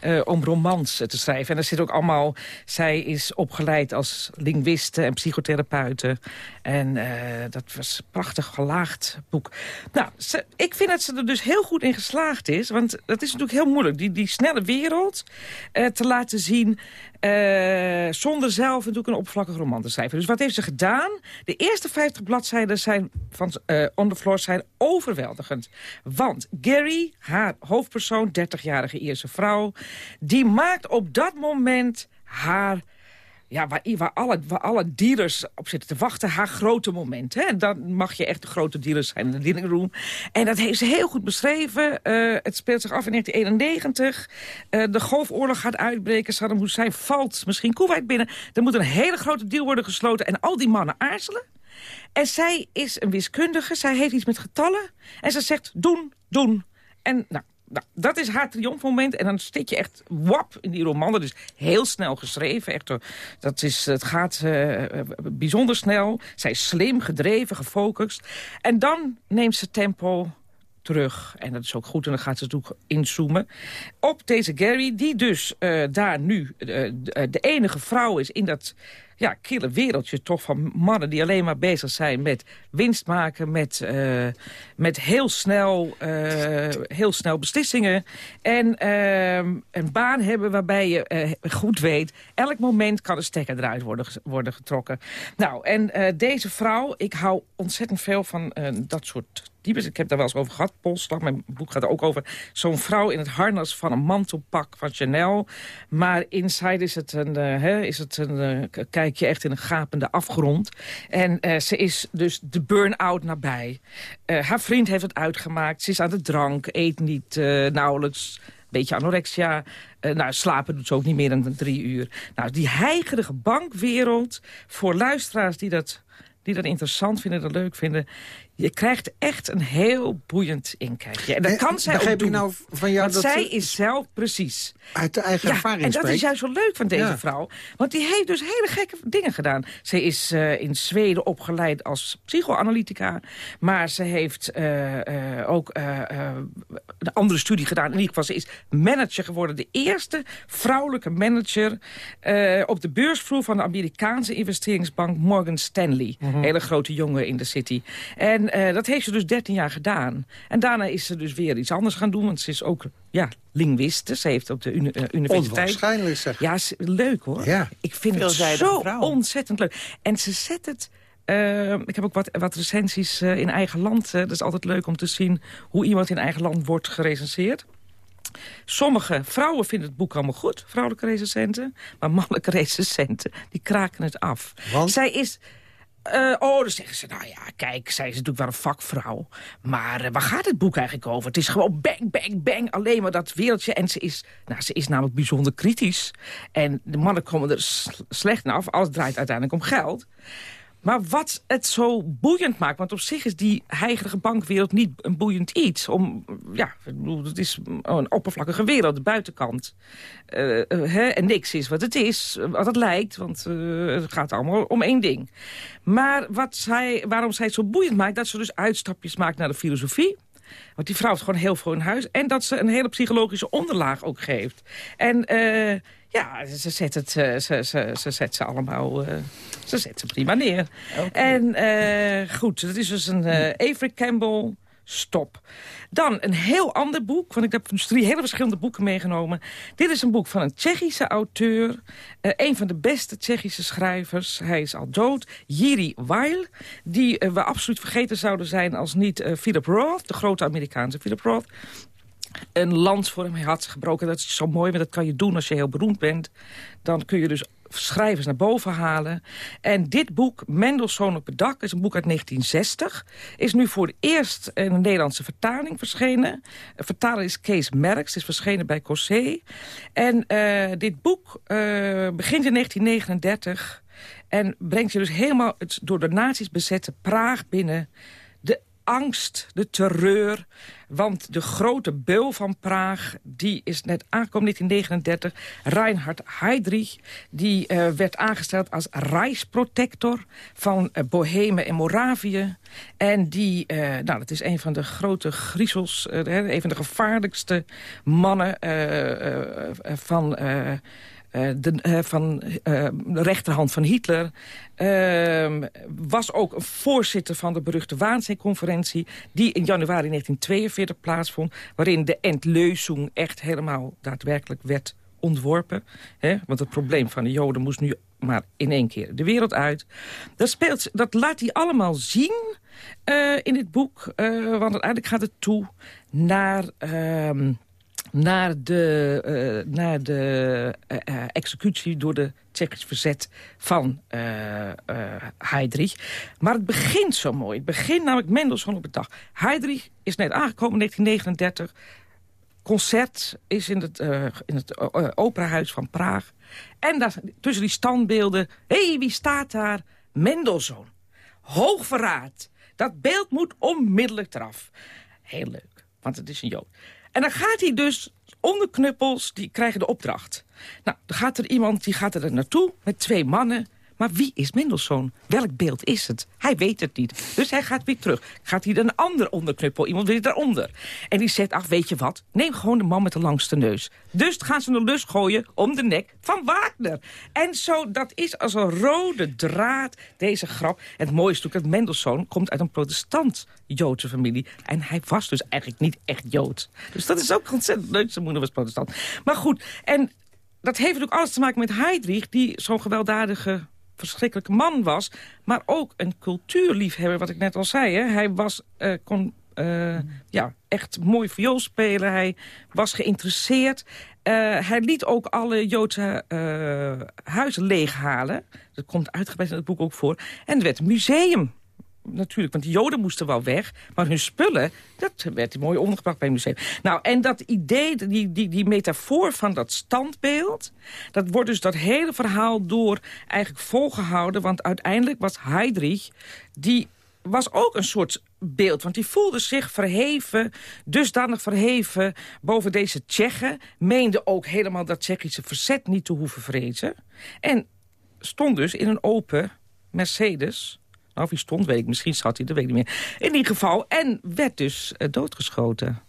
eh, om romans eh, te schrijven. En daar zit ook allemaal... Zij is opgeleid als linguiste en psychotherapeute. En eh, dat was een prachtig gelaagd boek. Nou, ze- ik vind dat ze er dus heel goed in geslaagd is. Want dat is natuurlijk heel moeilijk. Die, die snelle wereld te laten zien... eh, zonder zelf natuurlijk een oppervlakkig roman te schrijven. Dus wat heeft ze gedaan? De eerste 50 bladzijden zijn van eh, On the Floor zijn overweldigend. Want Gary, haar hoofdpersoon, 30-jarige Ierse vrouw... die maakt op dat moment haar ja, waar, alle, waar alle dealers op zitten te wachten, haar grote moment. Hè? Dan mag je echt de grote dealers zijn in de dealing room. En dat heeft ze heel goed beschreven. Eh, het speelt zich af in 1991. Eh, de golfoorlog gaat uitbreken. Saddam Hussein valt misschien Kuwait binnen. Er moet een hele grote deal worden gesloten. En al die mannen aarzelen. En zij is een wiskundige. Zij heeft iets met getallen. En ze zegt doen, doen. En nou, nou, dat is haar triomfmoment. En dan zit je echt wap in die roman. Dat is heel snel geschreven. Echt, dat is, het gaat eh, bijzonder snel. Zij is slim, gedreven, gefocust. En dan neemt ze tempo terug. En dat is ook goed. En dan gaat ze natuurlijk inzoomen. Op deze Gary, die dus eh, daar nu eh, de, de enige vrouw is in dat ja, kille wereldje toch van mannen die alleen maar bezig zijn met winst maken, met, eh, met heel, snel, eh, heel snel beslissingen. En eh, een baan hebben waarbij je eh, goed weet, elk moment kan een stekker eruit worden, worden getrokken. Nou, en eh, deze vrouw, ik hou ontzettend veel van eh, dat soort Ik heb daar wel eens over gehad, Polslag. Mijn boek gaat er ook over. Zo'n vrouw in het harnas van een mantelpak van Chanel. Maar inside is het een, eh, hè, is het een eh, k- kijk je echt in een gapende afgrond. En eh, ze is dus de burn-out nabij. Eh, haar vriend heeft het uitgemaakt. Ze is aan de drank, eet niet eh, nauwelijks beetje anorexia. Eh, nou, slapen doet ze ook niet meer dan drie uur. Nou, die heigerige bankwereld voor luisteraars die dat, die dat interessant vinden, dat leuk vinden... je krijgt echt een heel boeiend inkijkje. En dat Eh, kan zij ook doen. nou van jou Want dat zij is zelf, precies... Uit de eigen ja, ervaring en dat spreekt. is juist zo leuk van deze Ja. vrouw. Want die heeft dus hele gekke dingen gedaan. Ze is eh, in Zweden opgeleid als psychoanalytica. Maar ze heeft eh, ook een andere studie gedaan. In ieder geval, ze is manager geworden. De eerste vrouwelijke manager op de beursvloer van de Amerikaanse investeringsbank Morgan Stanley. Mhm. Hele grote jongen in de city. En eh, dat heeft ze dus 13 jaar gedaan. En daarna is ze dus weer iets anders gaan doen. Want ze is ook ja, linguiste. Ze heeft op de uni- eh, universiteit... Onwaarschijnlijk zeg. Ja, leuk hoor. Ja. Ik vind het zo vrouw. ontzettend leuk. En ze zet het... eh, ik heb ook wat, wat recensies eh, in eigen land. dat is altijd leuk om te zien hoe iemand in eigen land wordt gerecenseerd. Sommige vrouwen vinden het boek allemaal goed, vrouwelijke recensenten. Maar mannelijke recensenten, die kraken het af. Want? Zij is... eh, oh, dan zeggen ze, nou ja, kijk, zij is natuurlijk wel een vakvrouw. Maar eh, waar gaat het boek eigenlijk over? Het is gewoon bang, bang, bang, alleen maar dat wereldje. En ze is, nou, ze is namelijk bijzonder kritisch. En de mannen komen er slecht naar af. Alles draait uiteindelijk om geld. Maar wat het zo boeiend maakt... want op zich is die heigerige bankwereld niet een boeiend iets. Om, ja, het is een oppervlakkige wereld, de buitenkant. Eh, eh, hè, en niks is wat het is, wat het lijkt. Want eh, het gaat allemaal om één ding. Maar wat zij, waarom zij het zo boeiend maakt... dat ze dus uitstapjes maakt naar de filosofie... Want die vrouw heeft gewoon heel veel in huis. En dat ze een hele psychologische onderlaag ook geeft. En eh, ja, ze zet, het, eh, ze, ze, ze zet ze allemaal eh, ze zet ze prima neer. En goed, dat is dus een Avery Campbell stop. Dan een heel ander boek, want ik heb dus drie hele verschillende boeken meegenomen. Dit is een boek van een Tsjechische auteur. eh, een van de beste Tsjechische schrijvers. Hij is al dood. Jiri Weil. Die eh, we absoluut vergeten zouden zijn als niet eh, Philip Roth. De grote Amerikaanse Philip Roth een lans voor hem had gebroken. Dat is zo mooi, maar dat kan je doen als je heel beroemd bent. Dan kun je dus schrijvers naar boven halen. En dit boek, Mendelssohn op het dak, is een boek uit 1960. Is nu voor het eerst in een Nederlandse vertaling verschenen. De vertaler is Kees Merks, is verschenen bij Cossé. En eh, dit boek eh, begint in 1939... en brengt je dus helemaal het door de nazi's bezette Praag binnen... Angst, de terreur. Want de grote beul van Praag, die is net aangekomen in 1939. Reinhard Heydrich, die eh, werd aangesteld als Rijksprotector van uh, Bohemen en Moravië. En die, eh, nou, dat is een van de grote griezels, een van de gevaarlijkste mannen van... eh, de, uh, van uh, de rechterhand van Hitler... Uh, was ook een voorzitter van de beruchte Waanzinconferentie... die in januari 1942 plaatsvond... waarin de Endleusung echt helemaal daadwerkelijk werd ontworpen. Hè? Want het probleem van de Joden moest nu maar in één keer de wereld uit. Dat, speelt, dat laat hij allemaal zien in dit boek. want uiteindelijk gaat het toe naar... Ehm, naar de, uh, naar de uh, uh, executie door de Tsjechisch verzet van Heydrich. Maar het begint zo mooi. Het begint namelijk Mendelssohn op het dag. Heydrich is net aangekomen in 1939. Concert is in het, in het operahuis van Praag. En daar, tussen die standbeelden... Hé, hey, wie staat daar? Mendelssohn. Hoogverraad. Dat beeld moet onmiddellijk eraf. Heel leuk, want het is een Jood. En dan gaat hij dus, onderknuppels, die krijgen de opdracht. Nou, dan gaat er iemand, die gaat er naartoe met twee mannen. Maar wie is Mendelssohn? Welk beeld is het? Hij weet het niet. Dus hij gaat weer terug. Gaat hij een ander onderknuppel, iemand weer daaronder. En die zegt, ach, weet je wat? Neem gewoon de man met de langste neus. Dus gaan ze een lus gooien om de nek van Wagner. En zo, dat is als een rode draad, deze grap. Het mooie is natuurlijk dat Mendelssohn komt uit een protestant-Joodse familie. En hij was dus eigenlijk niet echt Jood. Dus dat is ook ontzettend leuk. Zijn moeder was protestant. Maar goed, en dat heeft natuurlijk alles te maken met Heydrich... die zo'n gewelddadige verschrikkelijke man was. Maar ook een cultuurliefhebber, wat ik net al zei. Hè. Hij was, uh, kon uh, ja, echt mooi viool spelen. Hij was geïnteresseerd. Uh, hij liet ook alle Joodse huizen leeghalen. Dat komt uitgebreid in het boek ook voor. En er werd een museum natuurlijk, want de Joden moesten wel weg. Maar hun spullen, dat werd mooi ondergebracht bij het museum. Nou, en dat idee, die, die, die metafoor van dat standbeeld... dat wordt dus dat hele verhaal door eigenlijk volgehouden. Want uiteindelijk was Heydrich, die was ook een soort beeld. Want die voelde zich verheven, dusdanig verheven boven deze Tsjechen. Meende ook helemaal dat Tsjechische verzet niet te hoeven vrezen. En stond dus in een open Mercedes... Nou, of hij stond, weet ik. Misschien zat hij, dat weet ik niet meer. In ieder geval. En werd dus uh, doodgeschoten.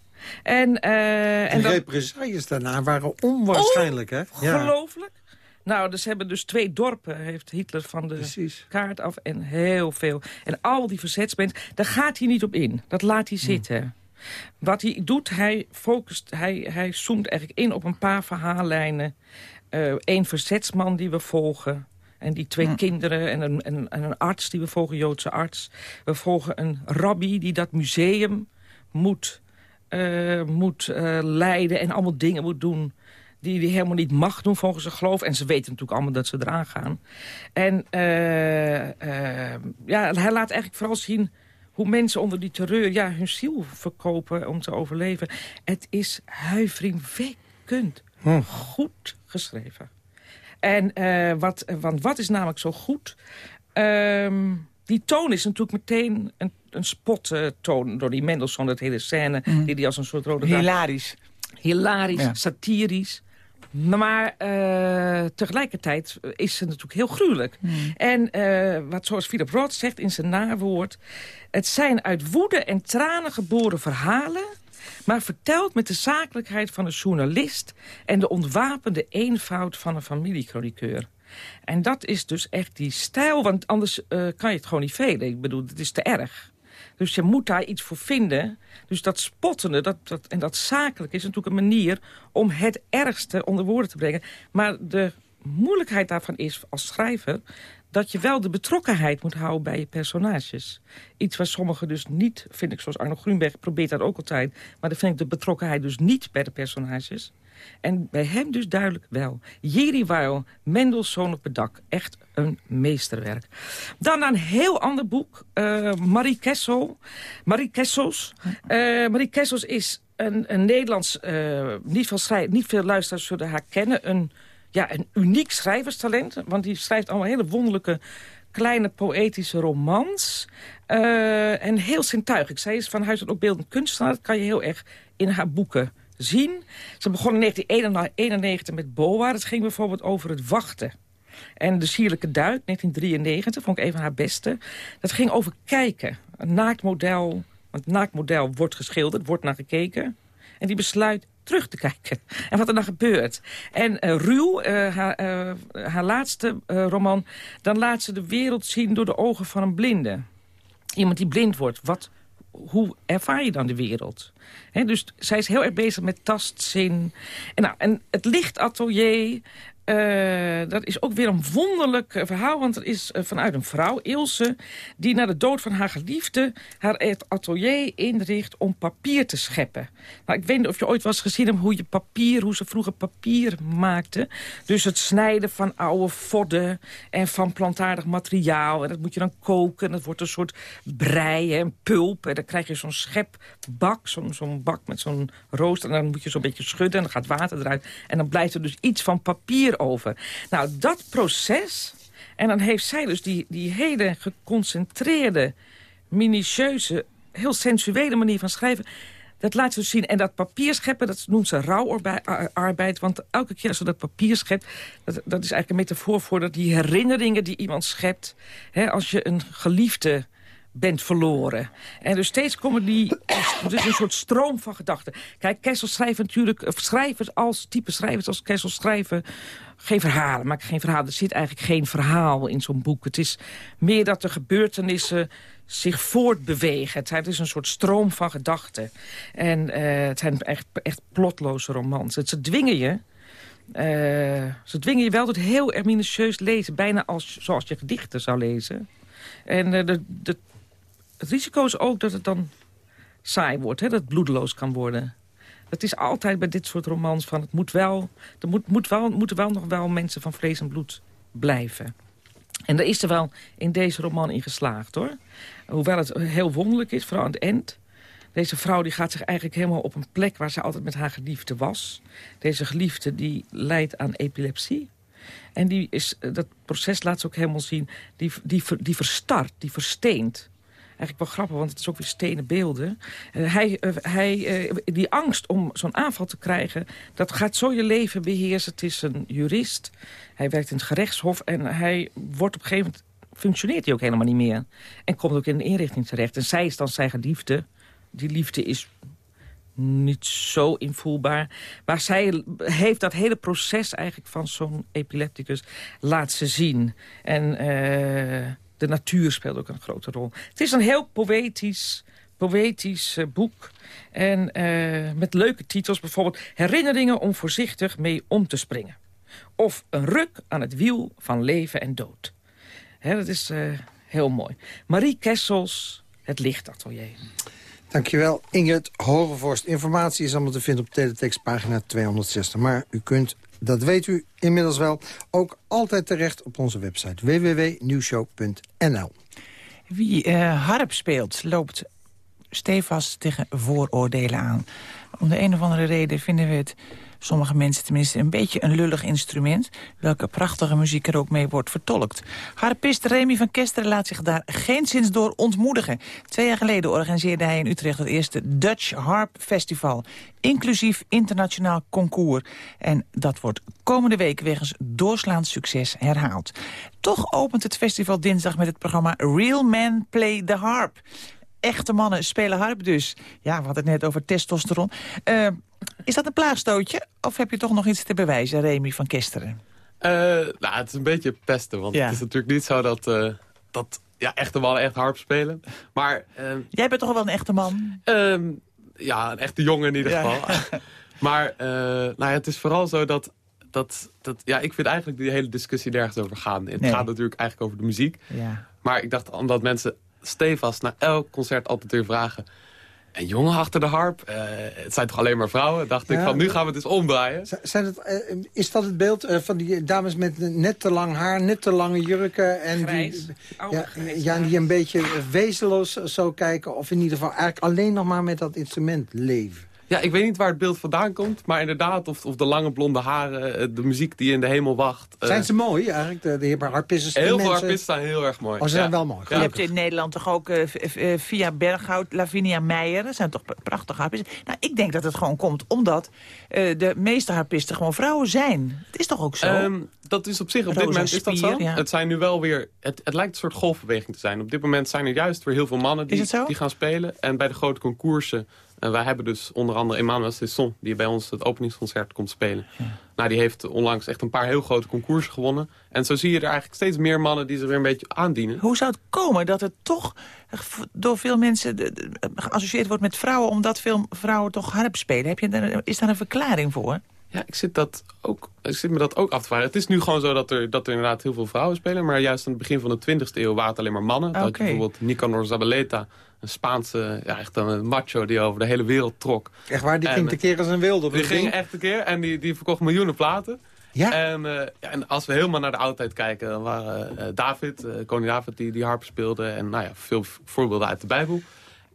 En, uh, en de represailles daarna waren onwaarschijnlijk, hè? Ongelooflijk. Ja. Nou, dus hebben dus twee dorpen, heeft Hitler van de Precies. kaart af. En heel veel. En al die verzetsmensen, daar gaat hij niet op in. Dat laat hij zitten. Hmm. Wat hij doet, hij focust, hij, hij zoomt eigenlijk in op een paar verhaallijnen. Eén uh, verzetsman die we volgen. En die twee kinderen en een, en, en, een arts die we volgen, Joodse arts. We volgen een rabbi die dat museum moet, uh, moet uh, leiden en allemaal dingen moet doen die hij helemaal niet mag doen volgens zijn geloof. En ze weten natuurlijk allemaal dat ze eraan gaan. En uh, ja, hij laat eigenlijk vooral zien hoe mensen onder die terreur ja, hun ziel verkopen om te overleven. Het is huiveringwekkend hm. goed geschreven. En uh, wat, want wat is namelijk zo goed? Um, die toon is natuurlijk meteen een, een spottoon uh, door die Mendelssohn, dat hele scène, mm. die hij als een soort rode Hilarisch. Hilarisch, ja. satirisch. Maar uh, tegelijkertijd is ze natuurlijk heel gruwelijk. Mm. En wat zoals Philip Roth zegt in zijn nawoord... het zijn uit woede en tranen geboren verhalen maar verteld met de zakelijkheid van een journalist... en de ontwapende eenvoud van een familiechroniqueur. En dat is dus echt die stijl, want anders uh, kan je het gewoon niet velen. Ik bedoel, het is te erg. Dus je moet daar iets voor vinden. Dus dat spottende dat, dat, en dat zakelijk is natuurlijk een manier... om het ergste onder woorden te brengen. Maar de moeilijkheid daarvan is als schrijver dat je wel de betrokkenheid moet houden bij je personages. Iets waar sommigen dus niet, vind ik zoals Arno Grunberg probeert dat ook altijd... maar dan vind ik de betrokkenheid dus niet bij de personages. En bij hem dus duidelijk wel. Jiri Weil, Mendelssohn op het dak. Echt een meesterwerk. Dan een heel ander boek. Uh, Marie Kessel. Marie Kessels. Uh, Marie Kessels is een, een Nederlands... Uh, niet, veel niet veel luisteraars zullen haar kennen. Een, ja, een uniek schrijverstalent. Want die schrijft allemaal hele wonderlijke kleine poëtische romans. Uh, en heel zintuigelijk. Zij is van huis uit ook beeldend kunstenaar. Dat kan je heel erg in haar boeken zien. Ze begon in 1991 met BOA. Het ging bijvoorbeeld over het wachten. En De Sierlijke Duik, 1993, vond ik een van haar beste. Dat ging over kijken. Een naaktmodel, want het naaktmodel wordt geschilderd, wordt naar gekeken. En die besluit terug te kijken. En wat er dan gebeurt. En uh, Ruw, uh, haar, uh, haar, laatste roman... dan laat ze de wereld zien door de ogen van een blinde. Iemand die blind wordt. Wat hoe ervaar je dan de wereld? dus zij is heel erg bezig met tastzin. En, nou, en het lichtatelier, uh, dat is ook weer een wonderlijk eh, verhaal, want het is uh, vanuit een vrouw, Ilse... die na de dood van haar geliefde haar atelier inricht om papier te scheppen. Nou, ik weet niet of je ooit was gezien hoe je papier, hoe ze vroeger papier maakten. Dus het snijden van oude vodden en van plantaardig materiaal. En dat moet je dan koken. En dat wordt een soort brei en pulp. En dan krijg je zo'n schepbak, zo'n bak met zo'n rooster. En dan moet je zo'n beetje schudden en dan gaat water eruit. En dan blijft er dus iets van papier over. Nou, dat proces... En dan heeft zij dus die, die hele geconcentreerde, minutieuze... heel sensuele manier van schrijven... Dat laat ze dus zien. En dat papier scheppen, dat noemt ze rouwarbeid. Want elke keer als ze dat papier schept... dat, dat is eigenlijk een metafoor voor dat die herinneringen die iemand schept... Hè, als je een geliefde bent verloren. En dus steeds komen die... Het is een soort stroom van gedachten. Kijk, Kessel schrijft natuurlijk... schrijvers als type schrijvers als Kessel schrijven... geen verhalen, maar geen verhalen. Er zit eigenlijk geen verhaal in zo'n boek. Het is meer dat de gebeurtenissen zich voortbewegen. Het is een soort stroom van gedachten. En uh, het zijn echt, echt plotloze romans. Het, ze dwingen je... Uh, ze dwingen je wel tot heel erg minutieus lezen. Bijna als, zoals je gedichten zou lezen. En uh, de, de het risico is ook dat het dan saai wordt, hè, dat het bloedeloos kan worden. Het is altijd bij dit soort romans van... het moet wel, er moet, moet wel, moeten wel nog wel mensen van vlees en bloed blijven. En daar is er wel in deze roman in geslaagd, hoor. Hoewel het heel wonderlijk is, vooral aan het eind. Deze vrouw die gaat zich eigenlijk helemaal op een plek... waar ze altijd met haar geliefde was. Deze geliefde die lijdt aan epilepsie. En die is, dat proces laat ze ook helemaal zien... die, die, die verstart, die versteent eigenlijk wel grappig, want het is ook weer stenen beelden. Uh, hij, uh, hij, uh, die angst om zo'n aanval te krijgen, dat gaat zo je leven beheersen. Het is een jurist, hij werkt in het gerechtshof en hij wordt op een gegeven moment functioneert hij ook helemaal niet meer. En komt ook in een inrichting terecht. En zij is dan zijn geliefde. Die liefde is niet zo invoelbaar. Maar zij heeft dat hele proces eigenlijk van zo'n epilepticus laat ze zien. En de natuur speelt ook een grote rol. Het is een heel poëtisch, poëtisch uh, boek. En uh, met leuke titels, bijvoorbeeld... Herinneringen om voorzichtig mee om te springen. Of een ruk aan het wiel van leven en dood. Hè, dat is uh, heel mooi. Marie Kessels, Het Lichtatelier. Dankjewel, Ingrid Hogevorst. Informatie is allemaal te vinden op teletext pagina 260. Maar u kunt dat weet u inmiddels wel, ook altijd terecht op onze website www.nieuwshow.nl. Wie uh, harp speelt, loopt stevast tegen vooroordelen aan. Om de een of andere reden vinden we het sommige mensen tenminste een beetje een lullig instrument... welke prachtige muziek er ook mee wordt vertolkt. Harpist Remy van Kesteren laat zich daar geen zins door ontmoedigen. Twee jaar geleden organiseerde hij in Utrecht het eerste Dutch Harp Festival. Inclusief internationaal concours. En dat wordt komende week wegens doorslaand succes herhaald. Toch opent het festival dinsdag met het programma Real Men Play the Harp echte mannen spelen harp dus. Ja, we hadden het net over testosteron. Uh, is dat een plaagstootje? Of heb je toch nog iets te bewijzen, Remy van Kesteren? Uh, nou, het is een beetje pesten. Want het is natuurlijk niet zo dat, uh, dat ja, echte mannen echt harp spelen. Maar... ehm, Jij bent toch wel een echte man? Ehm, ja, een echte jongen in ieder Ja. geval. maar eh, nou ja, het is vooral zo dat... dat, dat ja, ik vind eigenlijk die hele discussie nergens over gaan. Het Nee. gaat natuurlijk eigenlijk over de muziek. Ja. Maar ik dacht, omdat mensen stevast na elk concert altijd weer vragen... Een jongen achter de harp? Eh, het zijn toch alleen maar vrouwen? Dacht ik van, nu gaan we het eens omdraaien. Zijn het, eh, is dat het beeld eh, van die dames met net te lang haar, net te lange jurken... en Grijs, die, ja, grijs ja, die een beetje wezenloos zo kijken... of in ieder geval eigenlijk alleen nog maar met dat instrument leven? Ja, ik weet niet waar het beeld vandaan komt. Maar inderdaad, of, of de lange blonde haren, eh, de muziek die in de hemel wacht. eh, Zijn ze mooi eigenlijk, de, de heer harpisten? Heel veel harpisten zijn heel erg mooi. Oh, ze zijn Ja. wel mooi. Je hebt in Nederland toch ook eh, via Berghout, Lavinia Meijer. Dat zijn toch prachtige harpisten. Nou, ik denk dat het gewoon komt omdat eh, de meeste harpisten gewoon vrouwen zijn. Het is toch ook zo? Ehm, dat is op zich, op dit moment is dat zo. Ja. Het zijn nu wel weer, het, het lijkt een soort golfbeweging te zijn. Op dit moment zijn er juist weer heel veel mannen die, die gaan spelen. En bij de grote concoursen, en wij hebben dus onder andere Emmanuel Sesson... die bij ons het openingsconcert komt spelen. Nou, die heeft onlangs echt een paar heel grote concoursen gewonnen. En zo zie je er eigenlijk steeds meer mannen die zich weer een beetje aandienen. Hoe zou het komen dat het toch door veel mensen geassocieerd wordt met vrouwen... omdat veel vrouwen toch harp spelen? Heb je is daar een verklaring voor? Ja, ik zit, dat ook, ik zit me dat ook af te vragen. Het is nu gewoon zo dat er, dat er inderdaad heel veel vrouwen spelen. Maar juist aan het begin van de 20e eeuw waren het alleen maar mannen. Dat je bijvoorbeeld Nicanor Zabaleta, een Spaanse, ja, echt een macho die over de hele wereld trok. Echt waar, die En, ging tekeer als een wilde. Die ging echt een keer en die, die verkocht miljoenen platen. Ja? En, eh, ja, en als we helemaal naar de oudheid kijken, dan waren eh, David, eh, koning David, die, die harp speelde. En nou ja, veel voorbeelden uit de Bijbel.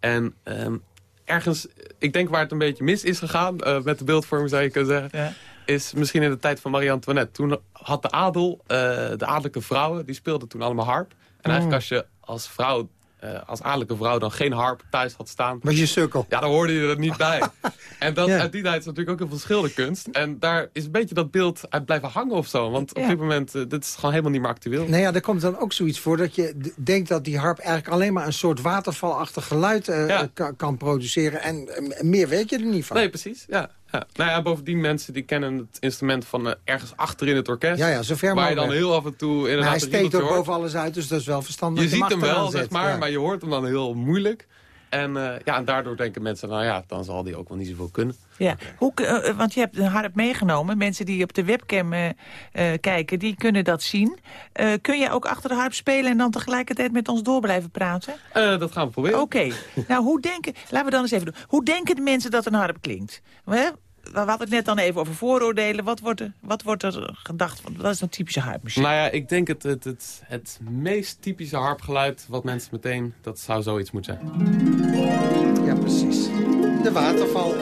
En ehm, ergens, ik denk waar het een beetje mis is gegaan, eh, met de beeldvorming zou je kunnen zeggen, Ja. is misschien in de tijd van Marie Antoinette. Toen had de adel, eh, de adellijke vrouwen, die speelden toen allemaal harp. En eigenlijk als je als vrouw, eh, als adellijke vrouw dan geen harp thuis had staan... Was je sukkel? Ja, dan hoorde je er niet bij. en dat, Ja. uit die tijd is natuurlijk ook heel veel schilderkunst. En daar is een beetje dat beeld uit blijven hangen of zo. Want op Ja. dit moment, eh, dit is gewoon helemaal niet meer actueel. Nou ja, er komt dan ook zoiets voor dat je denkt dat die harp eigenlijk alleen maar een soort watervalachtig geluid eh, Ja. kan, produceren. En meer weet je er niet van. Nee, precies. Ja. Ja. Nou ja, bovendien mensen die kennen het instrument van eh, ergens achter in het orkest. Ja, ja, zo ver Waar je dan heel af en toe hij inderdaad een steekt riedeltje ook hoort. boven alles uit, dus dat is wel verstandig. Je ziet hem wel, zeg maar, ja. maar je hoort hem dan heel moeilijk. En, eh, ja, en daardoor denken mensen, nou ja, dan zal die ook wel niet zoveel kunnen. Ja, Hoe, eh, want je hebt een harp meegenomen. Mensen die op de webcam eh, kijken, die kunnen dat zien. Kun je ook achter de harp spelen en dan tegelijkertijd met ons door blijven praten? Dat gaan we proberen. Oké. nou, hoe denken... Laten we dan eens even doen. Hoe denken de mensen dat een harp klinkt? Hè? We hadden het net dan even over vooroordelen. Wat wordt er, wat wordt er gedacht? van? Wat is een typische harpmuziek? Nou ja, ik denk het, het, het, het meest typische harpgeluid wat mensen meteen, dat zou zoiets moeten zijn. Ja, precies. De waterval.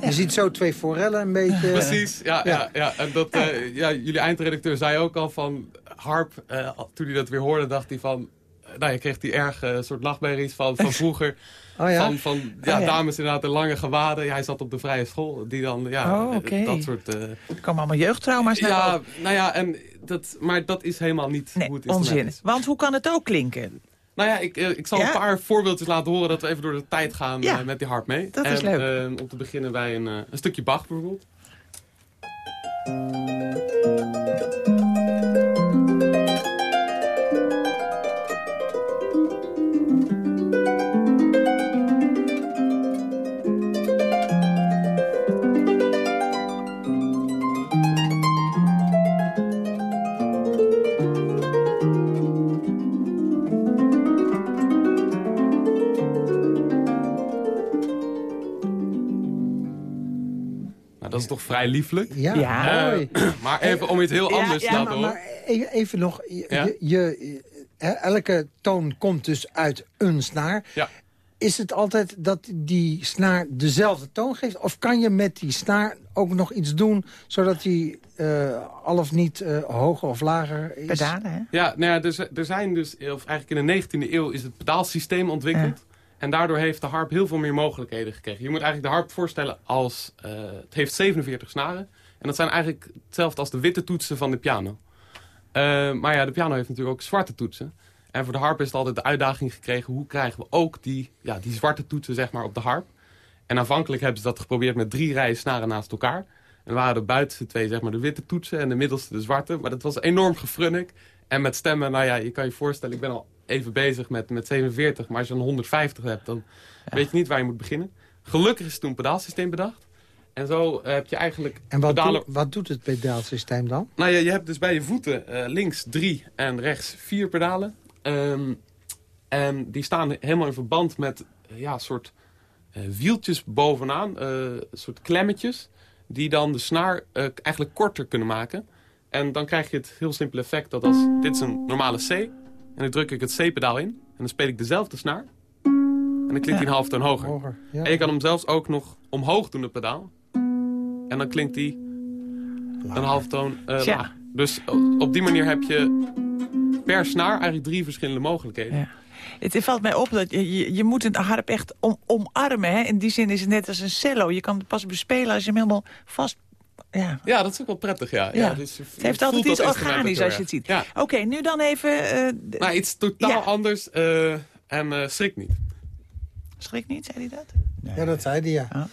Je ziet zo twee forellen een beetje. Precies, ja, ja. Ja. ja, En dat, eh, ja, jullie eindredacteur zei ook al van harp, eh, toen hij dat weer hoorde, dacht hij van, nou je kreeg die erg eh, soort nachtmerries van, van vroeger. Oh ja? Van, van ja, Oh ja. dames inderdaad in lange gewaden. Ja, hij zat op de vrije school. Die dan, ja, Oh, eh, dat soort... eh, Er komen allemaal jeugdtrauma's naar ja, nou ja, en dat, maar dat is helemaal niet Nee, hoe het instrument onzin. is. Want hoe kan het ook klinken? Nou ja, ik, ik zal een paar voorbeeldjes laten horen dat we even door de tijd gaan met die harp mee. dat is en, leuk. eh, om te beginnen bij een, een stukje Bach bijvoorbeeld. Toch vrij lieflijk. Ja, Ja. mooi. Eh, maar even om iets heel Ja, anders ja, te laten Maar, even, even nog. Je, Ja? je, elke toon komt dus uit een snaar. Ja. Is het altijd dat die snaar dezelfde toon geeft? Of kan je met die snaar ook nog iets doen... zodat die eh, al of niet eh, hoger of lager is? Pedalen, hè? Ja, nou ja, er, er zijn dus, of eigenlijk in de 19e eeuw is het pedaalsysteem ontwikkeld. En daardoor heeft de harp heel veel meer mogelijkheden gekregen. Je moet eigenlijk de harp voorstellen als, eh, het heeft 47 snaren. En dat zijn eigenlijk hetzelfde als de witte toetsen van de piano. Eh, maar ja, de piano heeft natuurlijk ook zwarte toetsen. En voor de harp is het altijd de uitdaging gekregen... hoe krijgen we ook die, ja, die zwarte toetsen zeg maar, op de harp. En aanvankelijk hebben ze dat geprobeerd met drie rijen snaren naast elkaar. En waren de buitenste twee zeg maar, de witte toetsen en de middelste de zwarte. Maar dat was enorm gefrunnik. En met stemmen, nou ja, je kan je voorstellen, ik ben al even bezig met, met 47. Maar als je een 150 hebt, dan weet je niet waar je moet beginnen. Gelukkig is toen een pedaalsysteem bedacht. En zo eh, heb je eigenlijk En wat, pedalen... wat doet het pedaalsysteem dan? Nou ja, je hebt dus bij je voeten eh, links drie en rechts vier pedalen. Ehm, en die staan helemaal in verband met eh, ja, soort wieltjes bovenaan. soort klemmetjes. Die dan de snaar eigenlijk korter kunnen maken. En dan krijg je het heel simpele effect dat als... Dit is een normale C. En dan druk ik het C-pedaal in. En dan speel ik dezelfde snaar. En dan klinkt hij een half toon hoger. ja. En je kan hem zelfs ook nog omhoog doen, het pedaal. En dan klinkt hij een half toon eh, laag. Dus op die manier heb je per snaar eigenlijk drie verschillende mogelijkheden. Ja. Het valt mij op dat je, je, je moet een harp echt om, omarmen. Hè? In die zin is het net als een cello. Je kan het pas bespelen als je hem helemaal vast... Ja. Ja, dat is ook wel prettig, ja. Ja. dus je- het heeft altijd iets organisch als je het ziet. Ja. Oké, nu dan even... eh, Nou, iets totaal Ja. anders eh, en eh schrik niet. Schrik niet, zei hij dat? Ja, dat zei hij, ja.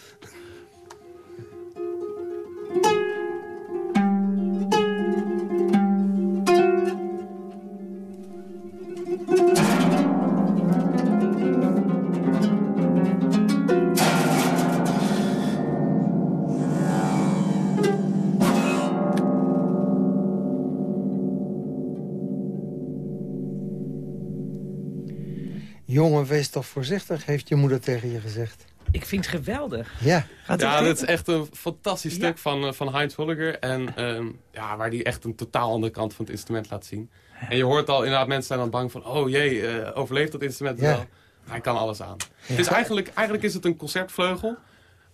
Jongen, wees toch voorzichtig, heeft je moeder tegen je gezegd. Ik vind het geweldig. Ja. Ja, dat is echt een fantastisch stuk van, eh, van Heinz Holliger. En ehm, ja, waar die echt een totaal andere kant van het instrument laat zien. En je hoort al, inderdaad, mensen zijn dan bang van... oh jee, eh, overleeft dat instrument Ja. wel? Hij kan alles aan. Het is eigenlijk, eigenlijk is het een concertvleugel,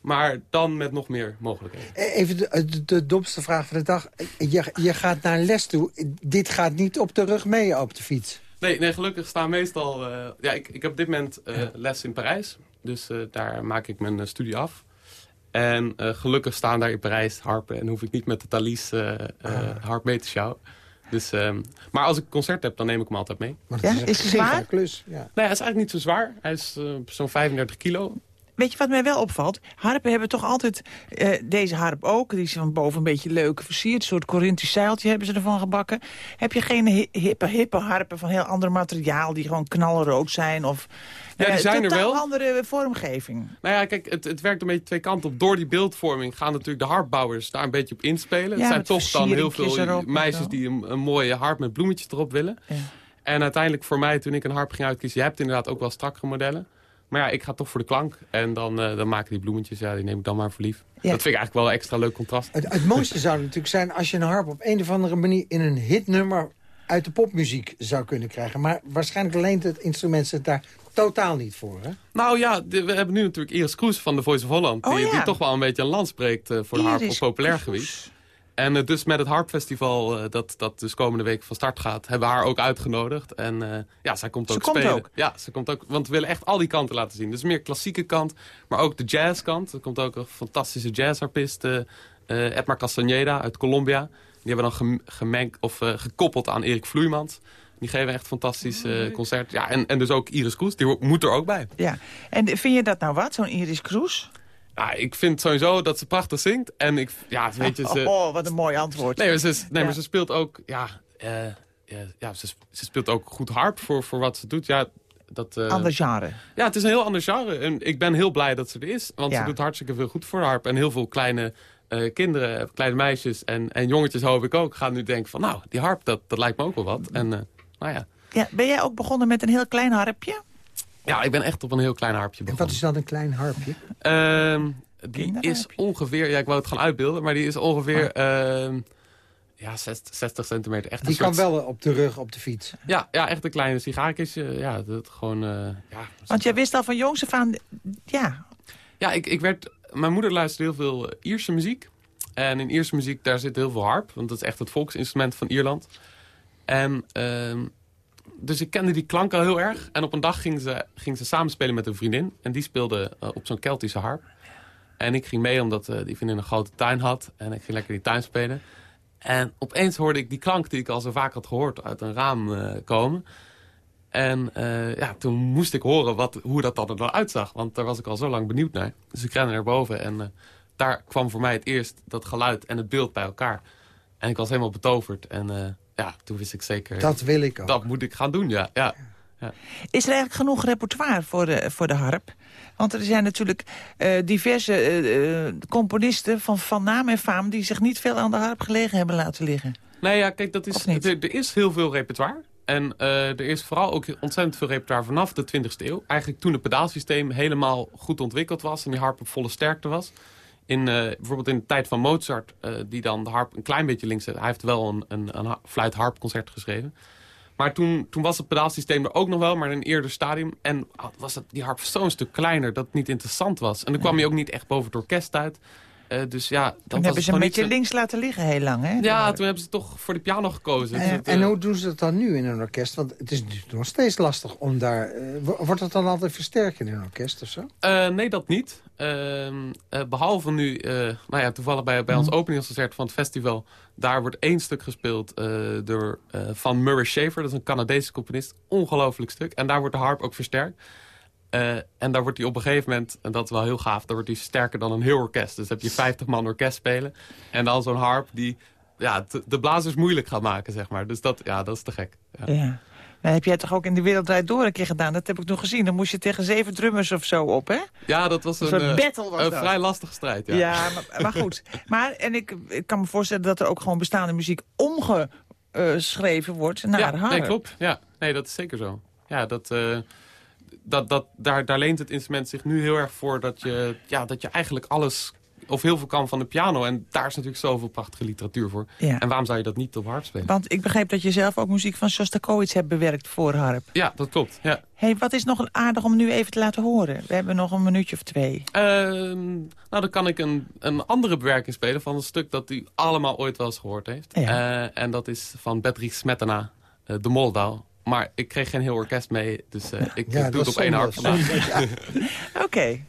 maar dan met nog meer mogelijkheden. E- Even de, de, de domste vraag van de dag. Je, je gaat naar een les toe. Dit gaat niet op de rug mee op de fiets. Nee, nee gelukkig staan meestal... eh, ja, ik, ik heb op dit moment eh, les in Parijs. Dus eh, daar maak ik mijn studie af. En eh, gelukkig staan daar in Parijs harpen. En hoef ik niet met de Thalys eh eh, harp mee te sjouwen. Dus, ehm, maar als ik een concert heb, dan neem ik hem altijd mee. Maar Ja, is hij zwaar? klus. Ja. Nee, hij is eigenlijk niet zo zwaar. Hij is zo'n 35 kilo. Weet je wat mij wel opvalt? Harpen hebben toch altijd, eh, deze harp ook, die is van boven een beetje leuk versierd. Een soort Corinthisch zeiltje hebben ze ervan gebakken. Heb je geen hi- hippe, hippe harpen van heel ander materiaal die gewoon knalrood zijn? Of, Ja, die eh, zijn er wel. andere vormgeving. Nou ja, kijk, het, het werkt een beetje twee kanten op. Door die beeldvorming gaan natuurlijk de harpbouwers daar een beetje op inspelen. Ja, het zijn toch dan heel veel meisjes die een, een mooie harp met bloemetjes erop willen. Ja. En uiteindelijk voor mij, toen ik een harp ging uitkiezen... je hebt inderdaad ook wel strakkere modellen. Maar ja, ik ga toch voor de klank. En dan, eh, dan maken die bloemetjes, ja, die neem ik dan maar voor lief. Dat vind ik eigenlijk wel een extra leuk contrast. Het, het mooiste zou natuurlijk zijn als je een harp op een of andere manier... in een hitnummer uit de popmuziek zou kunnen krijgen. Maar waarschijnlijk leent het instrument zich daar totaal niet voor, hè? Nou ja, de- we hebben nu natuurlijk Iris Kroes van The Voice of Holland. Oh die, ja. die toch wel een beetje een land spreekt eh, voor de harp op populair gebied. En eh, dus met het harpfestival, eh, dat, dat dus komende week van start gaat... hebben we haar ook uitgenodigd. En eh, ja, zij komt Ze ook komt spelen. ook? Ja, ze komt ook. Want we willen echt al die kanten laten zien. Dus meer klassieke kant, maar ook de jazzkant. Er komt ook een fantastische jazzharpist, eh, Edmar Castaneda uit Colombia. Die hebben we dan gem- gemengd, of, gekoppeld aan Erik Vloeimans. Die geven echt fantastisch eh, concert. Ja, en, en dus ook Iris Kroes, die moet er ook bij. Ja. En vind je dat nou wat, zo'n Iris Kroes? Ja, ik vind sowieso dat ze prachtig zingt. En ik, ja, weet je, ze... Oh, wat een mooi antwoord. Nee, maar ze, nee, Ja. maar ze speelt ook, ja, eh, ja, ja ze, ze speelt ook goed harp voor, voor wat ze doet. Ja, dat, eh, Ander genre. ja, het is een heel ander genre. En ik ben heel blij dat ze er is. Want Ja. ze doet hartstikke veel goed voor harp. En heel veel kleine eh, kinderen, kleine meisjes en, en jongetjes hoop ik ook... gaan nu denken van, nou, die harp, dat, dat lijkt me ook wel wat. En eh, nou ja. Ja, ben jij ook begonnen met een heel klein harpje? Ja, ik ben echt op een heel klein harpje En begonnen. wat is dan een klein harpje? Ehm, die is ongeveer, ja, ik wou het gaan uitbeelden, maar die is ongeveer ehm, ja, 60, 60 centimeter. Echt een Die kan wel op de rug op de fiets. Ja, ja, echt een kleine sigaarkistje. Ja, dat gewoon, eh, ja. Want jij wist al van jongs af aan... Ja, ja ik, ik werd, mijn moeder luisterde heel veel Ierse muziek. En in Ierse muziek, daar zit heel veel harp. Want dat is echt het volksinstrument van Ierland. En, ehm, dus ik kende die klank al heel erg. En op een dag ging ze, ging ze samenspelen met een vriendin. En die speelde eh, op zo'n Keltische harp. En ik ging mee omdat eh, die vriendin een grote tuin had. En ik ging lekker die tuin spelen. En opeens hoorde ik die klank die ik al zo vaak had gehoord uit een raam eh, komen. En ja, toen moest ik horen wat, hoe dat dan er dan uitzag. Want daar was ik al zo lang benieuwd naar. Dus ik rende naar boven en daar kwam voor mij het eerst dat geluid en het beeld bij elkaar. En ik was helemaal betoverd. En ja, toen wist ik zeker... Dat wil ik ook. Dat moet ik gaan doen, ja. ja. ja. Is er eigenlijk genoeg repertoire voor de, voor de harp? Want er zijn natuurlijk uh, diverse uh, componisten van, van naam en faam... die zich niet veel aan de harp gelegen hebben laten liggen. Nee, ja, kijk, dat is, er, er, is heel veel repertoire. En uh, er is vooral ook ontzettend veel repertoire vanaf de 20e eeuw. Eigenlijk toen het pedaalsysteem helemaal goed ontwikkeld was... en die harp op volle sterkte was. In, bijvoorbeeld in de tijd van Mozart, die dan de harp een klein beetje links zette. Hij heeft wel een, een, een fluit-harpconcert geschreven. Maar toen, toen was het pedaalsysteem er ook nog wel, maar in een eerder stadium. En was het, die harp zo'n stuk kleiner dat het niet interessant was. En dan kwam je ook niet echt boven het orkest uit. Uh, dus ja, dat toen hebben ze een beetje links laten liggen heel lang, hè? Ja, toen hebben ze toch voor de piano gekozen. En, dus en uh, hoe doen ze dat dan nu in een orkest? Want het is nog steeds lastig om daar... Uh, wordt het dan altijd versterkt in een orkest of zo? nee, dat niet. Ehm, behalve nu, nou ja, toevallig bij, bij ons mm. openingsconcert van het festival... daar wordt één stuk gespeeld door, van Murray Schafer. Dat is een Canadese componist. Ongelooflijk stuk. En daar wordt de harp ook versterkt. Uh, en daar wordt hij op een gegeven moment, en dat is wel heel gaaf... daar wordt hij sterker dan een heel orkest. Dus heb je 50 man orkest spelen. En dan zo'n harp die ja, de blazers moeilijk gaat maken, zeg maar. Dus dat, ja, dat is te gek. Ja. ja. Nou, heb jij toch ook in de Wereldrijd Door een keer gedaan? Dat heb ik nog gezien. Dan moest je tegen zeven drummers of zo op, hè? Ja, dat was een, een, battle was een vrij lastige strijd. Ja, ja maar, maar goed. Maar, en ik, ik kan me voorstellen dat er ook gewoon bestaande muziek omgeschreven wordt naar ja, harp. Nee, klopt. Ja, nee, dat is zeker zo. Ja, dat... Uh, dat, dat, daar, daar leent het instrument zich nu heel erg voor dat je, ja, dat je eigenlijk alles of heel veel kan van de piano. En daar is natuurlijk zoveel prachtige literatuur voor. Ja. En waarom zou je dat niet op harp spelen? Want ik begreep dat je zelf ook muziek van Shostakovich hebt bewerkt voor harp. Ja, dat klopt. Ja. Hey, wat is nog aardig om nu even te laten horen? We hebben nog een minuutje of twee. Uh, nou, dan kan ik een, een andere bewerking spelen van een stuk dat u allemaal ooit wel eens gehoord heeft. Ja. Uh, en dat is van Bedrich Smetana, uh, De Moldau. Maar ik kreeg geen heel orkest mee, dus uh, ik ja, doe het op één harp vandaag. Oké. Okay.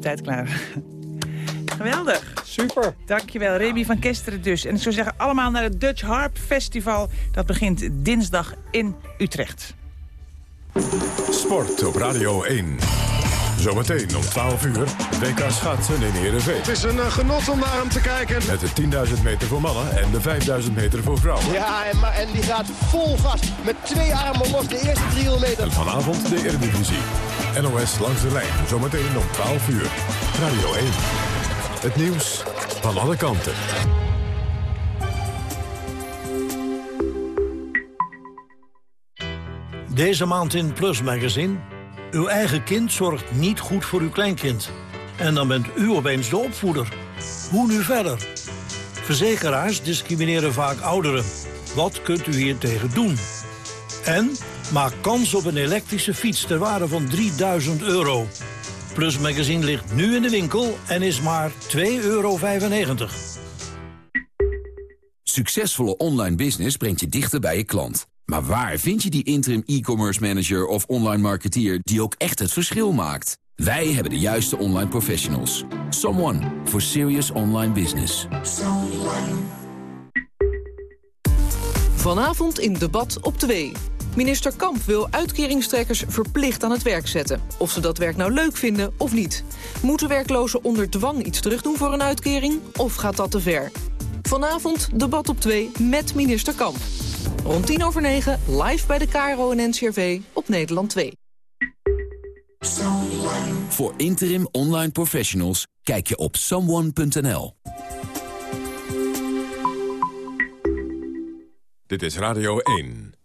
Op tijd klaar. Geweldig. Super. Dankjewel, Remy van Kesteren dus. En ik zou zeggen, allemaal naar het Dutch Harp Festival. Dat begint dinsdag in Utrecht. Sport op Radio 1. Zometeen om 12 uur, WK schaatsen in Heerenveen. Het is een uh, genot om naar hem te kijken. Met de 10.000 meter voor mannen en de 5.000 meter voor vrouwen. Ja, en, maar, en die gaat vol gas. Met twee armen los de eerste 300 meter. En vanavond de Eredivisie. NOS langs de lijn, zometeen om 12 uur. Radio 1. Het nieuws van alle kanten. Deze maand in Plus Magazine... Uw eigen kind zorgt niet goed voor uw kleinkind. En dan bent u opeens de opvoeder. Hoe nu verder? Verzekeraars discrimineren vaak ouderen. Wat kunt u hier tegen doen? En maak kans op een elektrische fiets ter waarde van 3000 euro. Plus Magazine ligt nu in de winkel en is maar 2,95 euro. Succesvolle online business brengt je dichter bij je klant. Maar waar vind je die interim e-commerce manager of online marketeer die ook echt het verschil maakt? Wij hebben de juiste online professionals. Someone for serious online business. Vanavond in debat op 2. Minister Kamp wil uitkeringstrekkers verplicht aan het werk zetten. Of ze dat werk nou leuk vinden of niet. Moeten werklozen onder dwang iets terugdoen voor een uitkering? Of gaat dat te ver? Vanavond debat op 2 met minister Kamp. Rond 10 over 9 live bij de KRO en NCRV op Nederland 2. Voor interim online professionals kijk je op someone.nl. Dit is Radio 1.